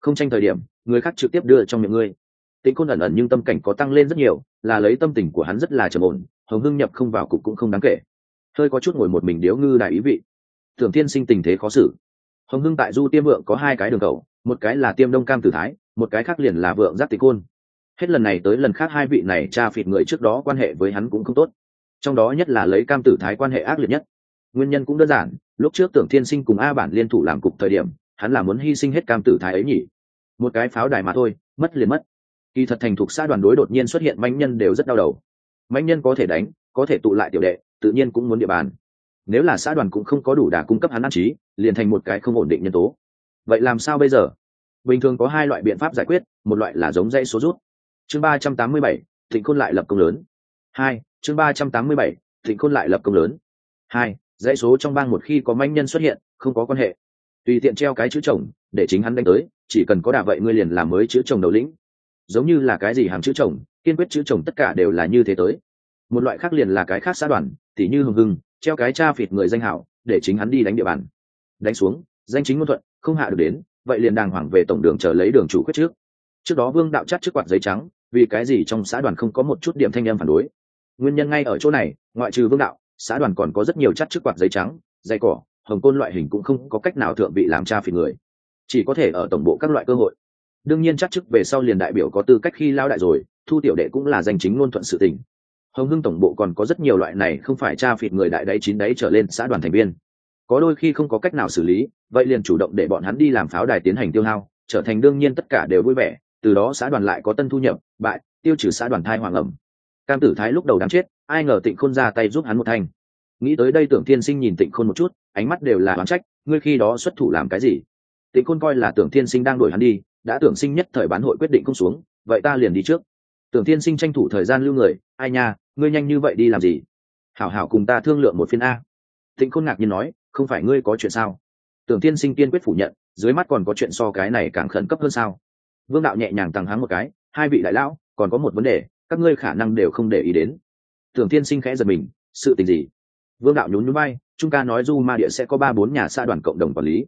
Speaker 1: không tranh thời điểm, người khác trực tiếp đưa trong miệng ngươi. Tĩnh khôn ẩn ẩn nhưng tâm cảnh có tăng lên rất nhiều, là lấy tâm tình của hắn rất là trầm ổn, hồng hưng nhập không vào cục cũng không đáng kể. Hơi có chút ngồi một mình điếu ngư đại ý vị. Tưởng Thiên sinh tình thế khó xử. Hồng hưng tại du tiêm vượng có hai cái đường cầu, một cái là tiêm đông cam tử thái, một cái khác liền là vượng giác tịch côn hết lần này tới lần khác hai vị này cha phịt người trước đó quan hệ với hắn cũng không tốt. Trong đó nhất là lấy cam tử thái quan hệ ác liệt nhất. Nguyên nhân cũng đơn giản, lúc trước tưởng thiên sinh cùng a bản liên thủ làm cục thời điểm hắn là muốn hy sinh hết cam tử thái ấy nhỉ. Một cái pháo đài mà thôi, mất liền mất. Kỳ thật thành thuộc xã đoàn đối đột nhiên xuất hiện mãnh nhân đều rất đau đầu. Mãnh nhân có thể đánh, có thể tụ lại tiểu đệ, tự nhiên cũng muốn địa bàn. Nếu là xã đoàn cũng không có đủ đà cung cấp hắn ăn trí, liền thành một cái không ổn định nhân tố. Vậy làm sao bây giờ? Bình thường có hai loại biện pháp giải quyết, một loại là giống dây số rút. Chương ba trăm tám mươi bảy, thịnh khôn lại lập công lớn. Hai, chương ba trăm tám mươi bảy, thịnh khôn lại lập công lớn. Hai, dãy số trong bang một khi có manh nhân xuất hiện, không có quan hệ tùy tiện treo cái chữ chồng, để chính hắn đánh tới, chỉ cần có đà vậy ngươi liền làm mới chữ chồng đầu lĩnh. Giống như là cái gì hàm chữ chồng, kiên quyết chữ chồng tất cả đều là như thế tới. Một loại khác liền là cái khác xã đoàn, tỉ như hừng hưng, treo cái cha phịt người danh hảo, để chính hắn đi đánh địa bàn. Đánh xuống, danh chính ngôn thuận, không hạ được đến, vậy liền đàng hoàng về tổng đường chờ lấy đường chủ quyết trước. Trước đó vương đạo chắt trước quạt giấy trắng, vì cái gì trong xã đoàn không có một chút điểm thanh em phản đối? Nguyên nhân ngay ở chỗ này, ngoại trừ vương đạo, xã đoàn còn có rất nhiều chắt trước quạt giấy trắng dây cỏ hồng côn loại hình cũng không có cách nào thượng vị làm cha phỉ người. Chỉ có thể ở tổng bộ các loại cơ hội. Đương nhiên chắc chức về sau liền đại biểu có tư cách khi lao đại rồi, thu tiểu đệ cũng là danh chính ngôn thuận sự tình. Hồng hưng tổng bộ còn có rất nhiều loại này không phải cha phịt người đại đáy chín đáy trở lên xã đoàn thành viên. Có đôi khi không có cách nào xử lý, vậy liền chủ động để bọn hắn đi làm pháo đài tiến hành tiêu hao, trở thành đương nhiên tất cả đều vui vẻ. Từ đó xã đoàn lại có tân thu nhập, bại, tiêu trừ xã đoàn thai hoàng ẩm. Cam tử thái lúc đầu đáng chết, ai ngờ tịnh khôn ra tay giúp hắn một thanh nghĩ tới đây tưởng thiên sinh nhìn tịnh khôn một chút, ánh mắt đều là oán trách, ngươi khi đó xuất thủ làm cái gì? Tịnh khôn coi là tưởng thiên sinh đang đuổi hắn đi, đã tưởng sinh nhất thời bán hội quyết định không xuống, vậy ta liền đi trước. Tưởng thiên sinh tranh thủ thời gian lưu người, ai nha, ngươi nhanh như vậy đi làm gì? Hảo hảo cùng ta thương lượng một phiên a. Tịnh khôn ngạc nhiên nói, không phải ngươi có chuyện sao? Tưởng thiên sinh kiên quyết phủ nhận, dưới mắt còn có chuyện so cái này càng khẩn cấp hơn sao? Vương đạo nhẹ nhàng tăng háng một cái, hai vị đại lão, còn có một vấn đề, các ngươi khả năng đều không để ý đến. Tưởng thiên sinh khẽ giật mình, sự tình gì? Vương đạo nhún nhún bay trung ca nói du ma địa sẽ có ba bốn nhà xã đoàn cộng đồng quản lý.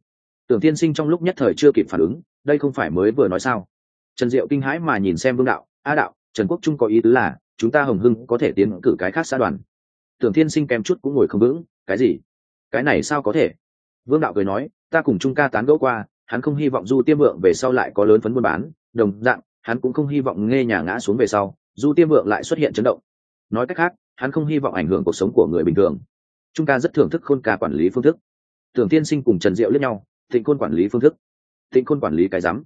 Speaker 1: Tưởng thiên sinh trong lúc nhất thời chưa kịp phản ứng, đây không phải mới vừa nói sao? Trần diệu kinh hãi mà nhìn xem vương đạo, a đạo, trần quốc trung có ý tứ là, chúng ta hồng hưng có thể tiến cử cái khác xã đoàn. Tưởng thiên sinh kèm chút cũng ngồi không vững, cái gì? Cái này sao có thể? Vương đạo cười nói, ta cùng trung ca tán gẫu qua, hắn không hy vọng du tiêm vượng về sau lại có lớn phấn buôn bán, đồng dạng, hắn cũng không hy vọng nghe nhà ngã xuống về sau, du tiêm vượng lại xuất hiện chấn động. Nói cách khác, hắn không hy vọng ảnh hưởng cuộc sống của người bình thường trung ca rất thưởng thức khôn ca quản lý phương thức. Tưởng tiên sinh cùng trần diệu lẫn nhau, thịnh khôn quản lý phương thức. Thịnh khôn quản lý cái rắm.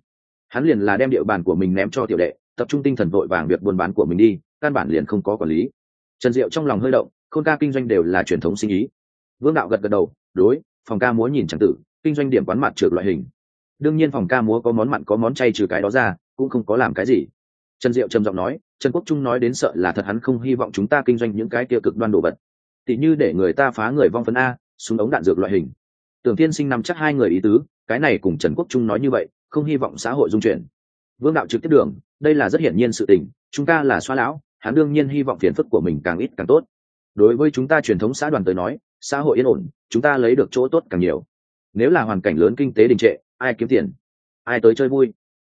Speaker 1: Hắn liền là đem địa bàn của mình ném cho tiểu đệ, tập trung tinh thần vội vàng việc buôn bán của mình đi, căn bản liền không có quản lý. Trần diệu trong lòng hơi động, khôn ca kinh doanh đều là truyền thống sinh ý. Vương đạo gật gật đầu, đối, phòng ca múa nhìn chẳng tử, kinh doanh điểm quán mặt trượt loại hình. Đương nhiên phòng ca múa có món mặn có món chay trừ cái đó ra, cũng không có làm cái gì. Trần diệu trầm giọng nói, trần quốc trung nói đến sợ là thật hắn không hy vọng chúng ta kinh doanh những cái tiêu cực đoan đồ vật tỉ như để người ta phá người vong phấn a, súng ống đạn dược loại hình. Tưởng tiên sinh nằm chắc hai người ý tứ, cái này cùng trần quốc trung nói như vậy, không hy vọng xã hội dung chuyển. Vương đạo trực tiếp đường, đây là rất hiển nhiên sự tình, chúng ta là xoa lão, hắn đương nhiên hy vọng phiền phức của mình càng ít càng tốt. Đối với chúng ta truyền thống xã đoàn tới nói, xã hội yên ổn, chúng ta lấy được chỗ tốt càng nhiều. Nếu là hoàn cảnh lớn kinh tế đình trệ, ai kiếm tiền? Ai tới chơi vui?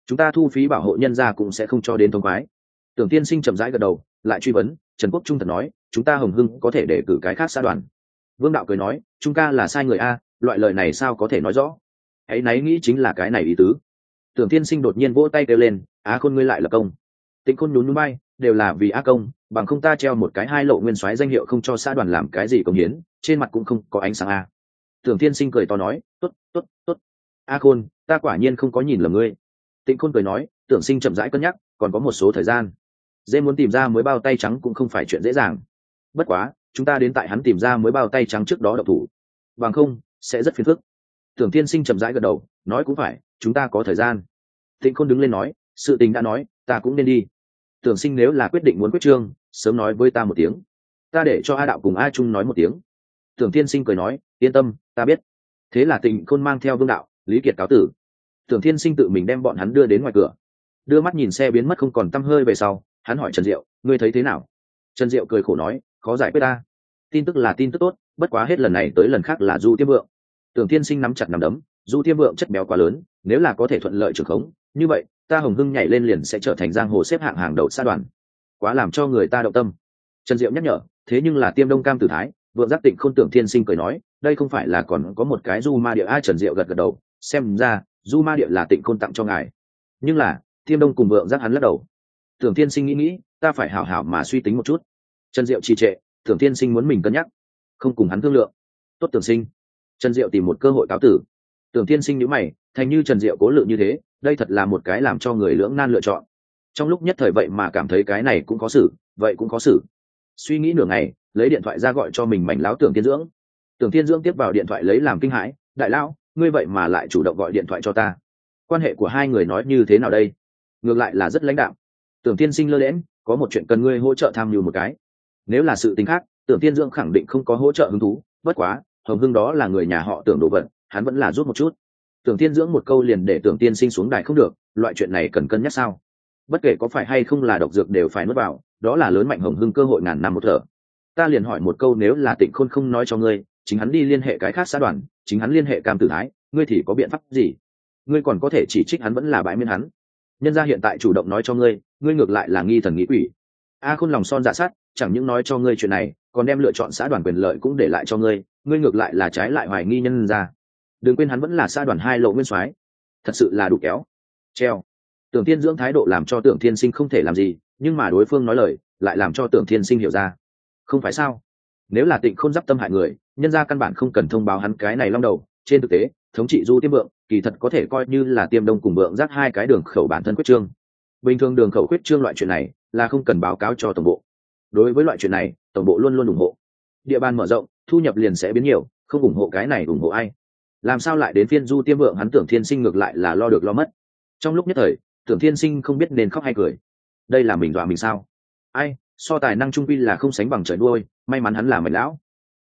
Speaker 1: Chúng ta thu phí bảo hộ nhân ra cũng sẽ không cho đến thông khoái. Tưởng tiên sinh chậm rãi gật đầu, lại truy vấn trần quốc trung thật nói, chúng ta hồng hưng có thể để cử cái khác xã đoàn. Vương đạo cười nói, chúng ta là sai người a, loại lời này sao có thể nói rõ? Hãy náy nghĩ chính là cái này ý tứ. Tưởng tiên sinh đột nhiên vỗ tay kêu lên, á khôn ngươi lại là công. Tĩnh khôn nhún núi bay đều là vì á công, bằng không ta treo một cái hai lộ nguyên soái danh hiệu không cho xã đoàn làm cái gì công hiến, trên mặt cũng không có ánh sáng a. Tưởng tiên sinh cười to nói, tốt tốt tốt. A khôn, ta quả nhiên không có nhìn lầm ngươi. Tĩnh khôn cười nói, tưởng sinh chậm rãi cân nhắc, còn có một số thời gian dê muốn tìm ra mới bao tay trắng cũng không phải chuyện dễ dàng. Bất quá, chúng ta đến tại hắn tìm ra mới bao tay trắng trước đó độc thủ. Bằng không, sẽ rất phiền phức. Tưởng tiên sinh chậm rãi gật đầu, nói cũng phải, chúng ta có thời gian. Tịnh khôn đứng lên nói, sự tình đã nói, ta cũng nên đi. Tưởng sinh nếu là quyết định muốn quyết trương, sớm nói với ta một tiếng. Ta để cho a đạo cùng a trung nói một tiếng. Tưởng tiên sinh cười nói, yên tâm, ta biết. Thế là tịnh khôn mang theo vương đạo, lý kiệt cáo tử. Tưởng thiên sinh tự mình đem bọn hắn đưa đến ngoài cửa. Đưa mắt nhìn xe biến mất không còn t hơi về sau hắn hỏi trần diệu, ngươi thấy thế nào? Trần diệu cười khổ nói, khó giải quyết ta. Tin tức là tin tức tốt, bất quá hết lần này tới lần khác là du tiêm vượng. Tưởng thiên sinh nắm chặt nắm đấm, du tiêm vượng chất béo quá lớn, nếu là có thể thuận lợi trưởng khống, như vậy, ta hồng hưng nhảy lên liền sẽ trở thành giang hồ xếp hạng hàng đầu xa đoàn. Quá làm cho người ta động tâm. Trần diệu nhắc nhở, thế nhưng là tiêm đông cam tử thái, vượng giác tịnh khôn tưởng thiên sinh cười nói, đây không phải là còn có một cái du ma địa. Ai trần diệu gật gật đầu, xem ra, du ma địa là tịnh khôn tặng cho ngài. Nhưng là, tiêm đông cùng vượng giác hắn lắc đầu tưởng thiên sinh nghĩ nghĩ, ta phải hảo hảo mà suy tính một chút. Trần diệu trì trệ, tưởng thiên sinh muốn mình cân nhắc, không cùng hắn thương lượng. Tốt tưởng sinh. Trần diệu tìm một cơ hội cáo tử. Tưởng thiên sinh nhữ mày, thành như trần diệu cố lượng như thế, đây thật là một cái làm cho người lưỡng nan lựa chọn. Trong lúc nhất thời vậy mà cảm thấy cái này cũng có xử, vậy cũng có xử. Suy nghĩ nửa ngày, lấy điện thoại ra gọi cho mình mảnh láo tưởng thiên dưỡng. Tưởng thiên dưỡng tiếp vào điện thoại lấy làm kinh hãi, đại lão, ngươi vậy mà lại chủ động gọi điện thoại cho ta. Quan hệ của hai người nói như thế nào đây? Ngược lại là rất lãnh đạo tưởng tiên sinh lơ lẽn có một chuyện cần ngươi hỗ trợ tham mưu một cái. Nếu là sự tính khác, tưởng tiên dưỡng khẳng định không có hỗ trợ hứng thú, bất quá, hồng hưng đó là người nhà họ tưởng đồ vật, hắn vẫn là rút một chút. Tưởng tiên dưỡng một câu liền để tưởng tiên sinh xuống đài không được, loại chuyện này cần cân nhắc sao? Bất kể có phải hay không là độc dược đều phải nuốt vào, đó là lớn mạnh hồng hưng cơ hội ngàn năm một thở. Ta liền hỏi một câu nếu là tịnh khôn không nói cho ngươi, chính hắn đi liên hệ cái khác xã đoàn, chính hắn liên hệ cam tử thái, ngươi thì có biện pháp gì? Ngươi còn có thể chỉ trích hắn vẫn là bãi miên hắn nhân gia hiện tại chủ động nói cho ngươi ngươi ngược lại là nghi thần nghĩ quỷ. A khôn lòng son dạ sát, chẳng những nói cho ngươi chuyện này, còn đem lựa chọn xã đoàn quyền lợi cũng để lại cho ngươi ngươi ngược lại là trái lại hoài nghi nhân ra đừng quên hắn vẫn là xã đoàn hai lộ nguyên soái. Thật sự là đủ kéo. Treo. Tưởng thiên dưỡng thái độ làm cho tưởng thiên sinh không thể làm gì, nhưng mà đối phương nói lời, lại làm cho tưởng thiên sinh hiểu ra. Không phải sao? Nếu là tịnh không d tâm hại người, nhân ra căn bản không cần thông báo hắn cái này long đầu. Trên thực tế, thống trị du tiêm vượng kỳ thật có thể coi như là tiêm đông cùng vượng rác hai cái đường khẩu bản thân quyết trương. Bình thường đường khẩu quyết trương loại chuyện này là không cần báo cáo cho tổng bộ. Đối với loại chuyện này, tổng bộ luôn luôn ủng hộ. Địa bàn mở rộng, thu nhập liền sẽ biến nhiều, không ủng hộ cái này ủng hộ ai. Làm sao lại đến phiên du tiêm vượng hắn tưởng thiên sinh ngược lại là lo được lo mất. Trong lúc nhất thời, tưởng thiên sinh không biết nên khóc hay cười. Đây là mình dọa mình sao? Ai, so tài năng trung vi là không sánh bằng trời đuôi may mắn hắn là mày lão.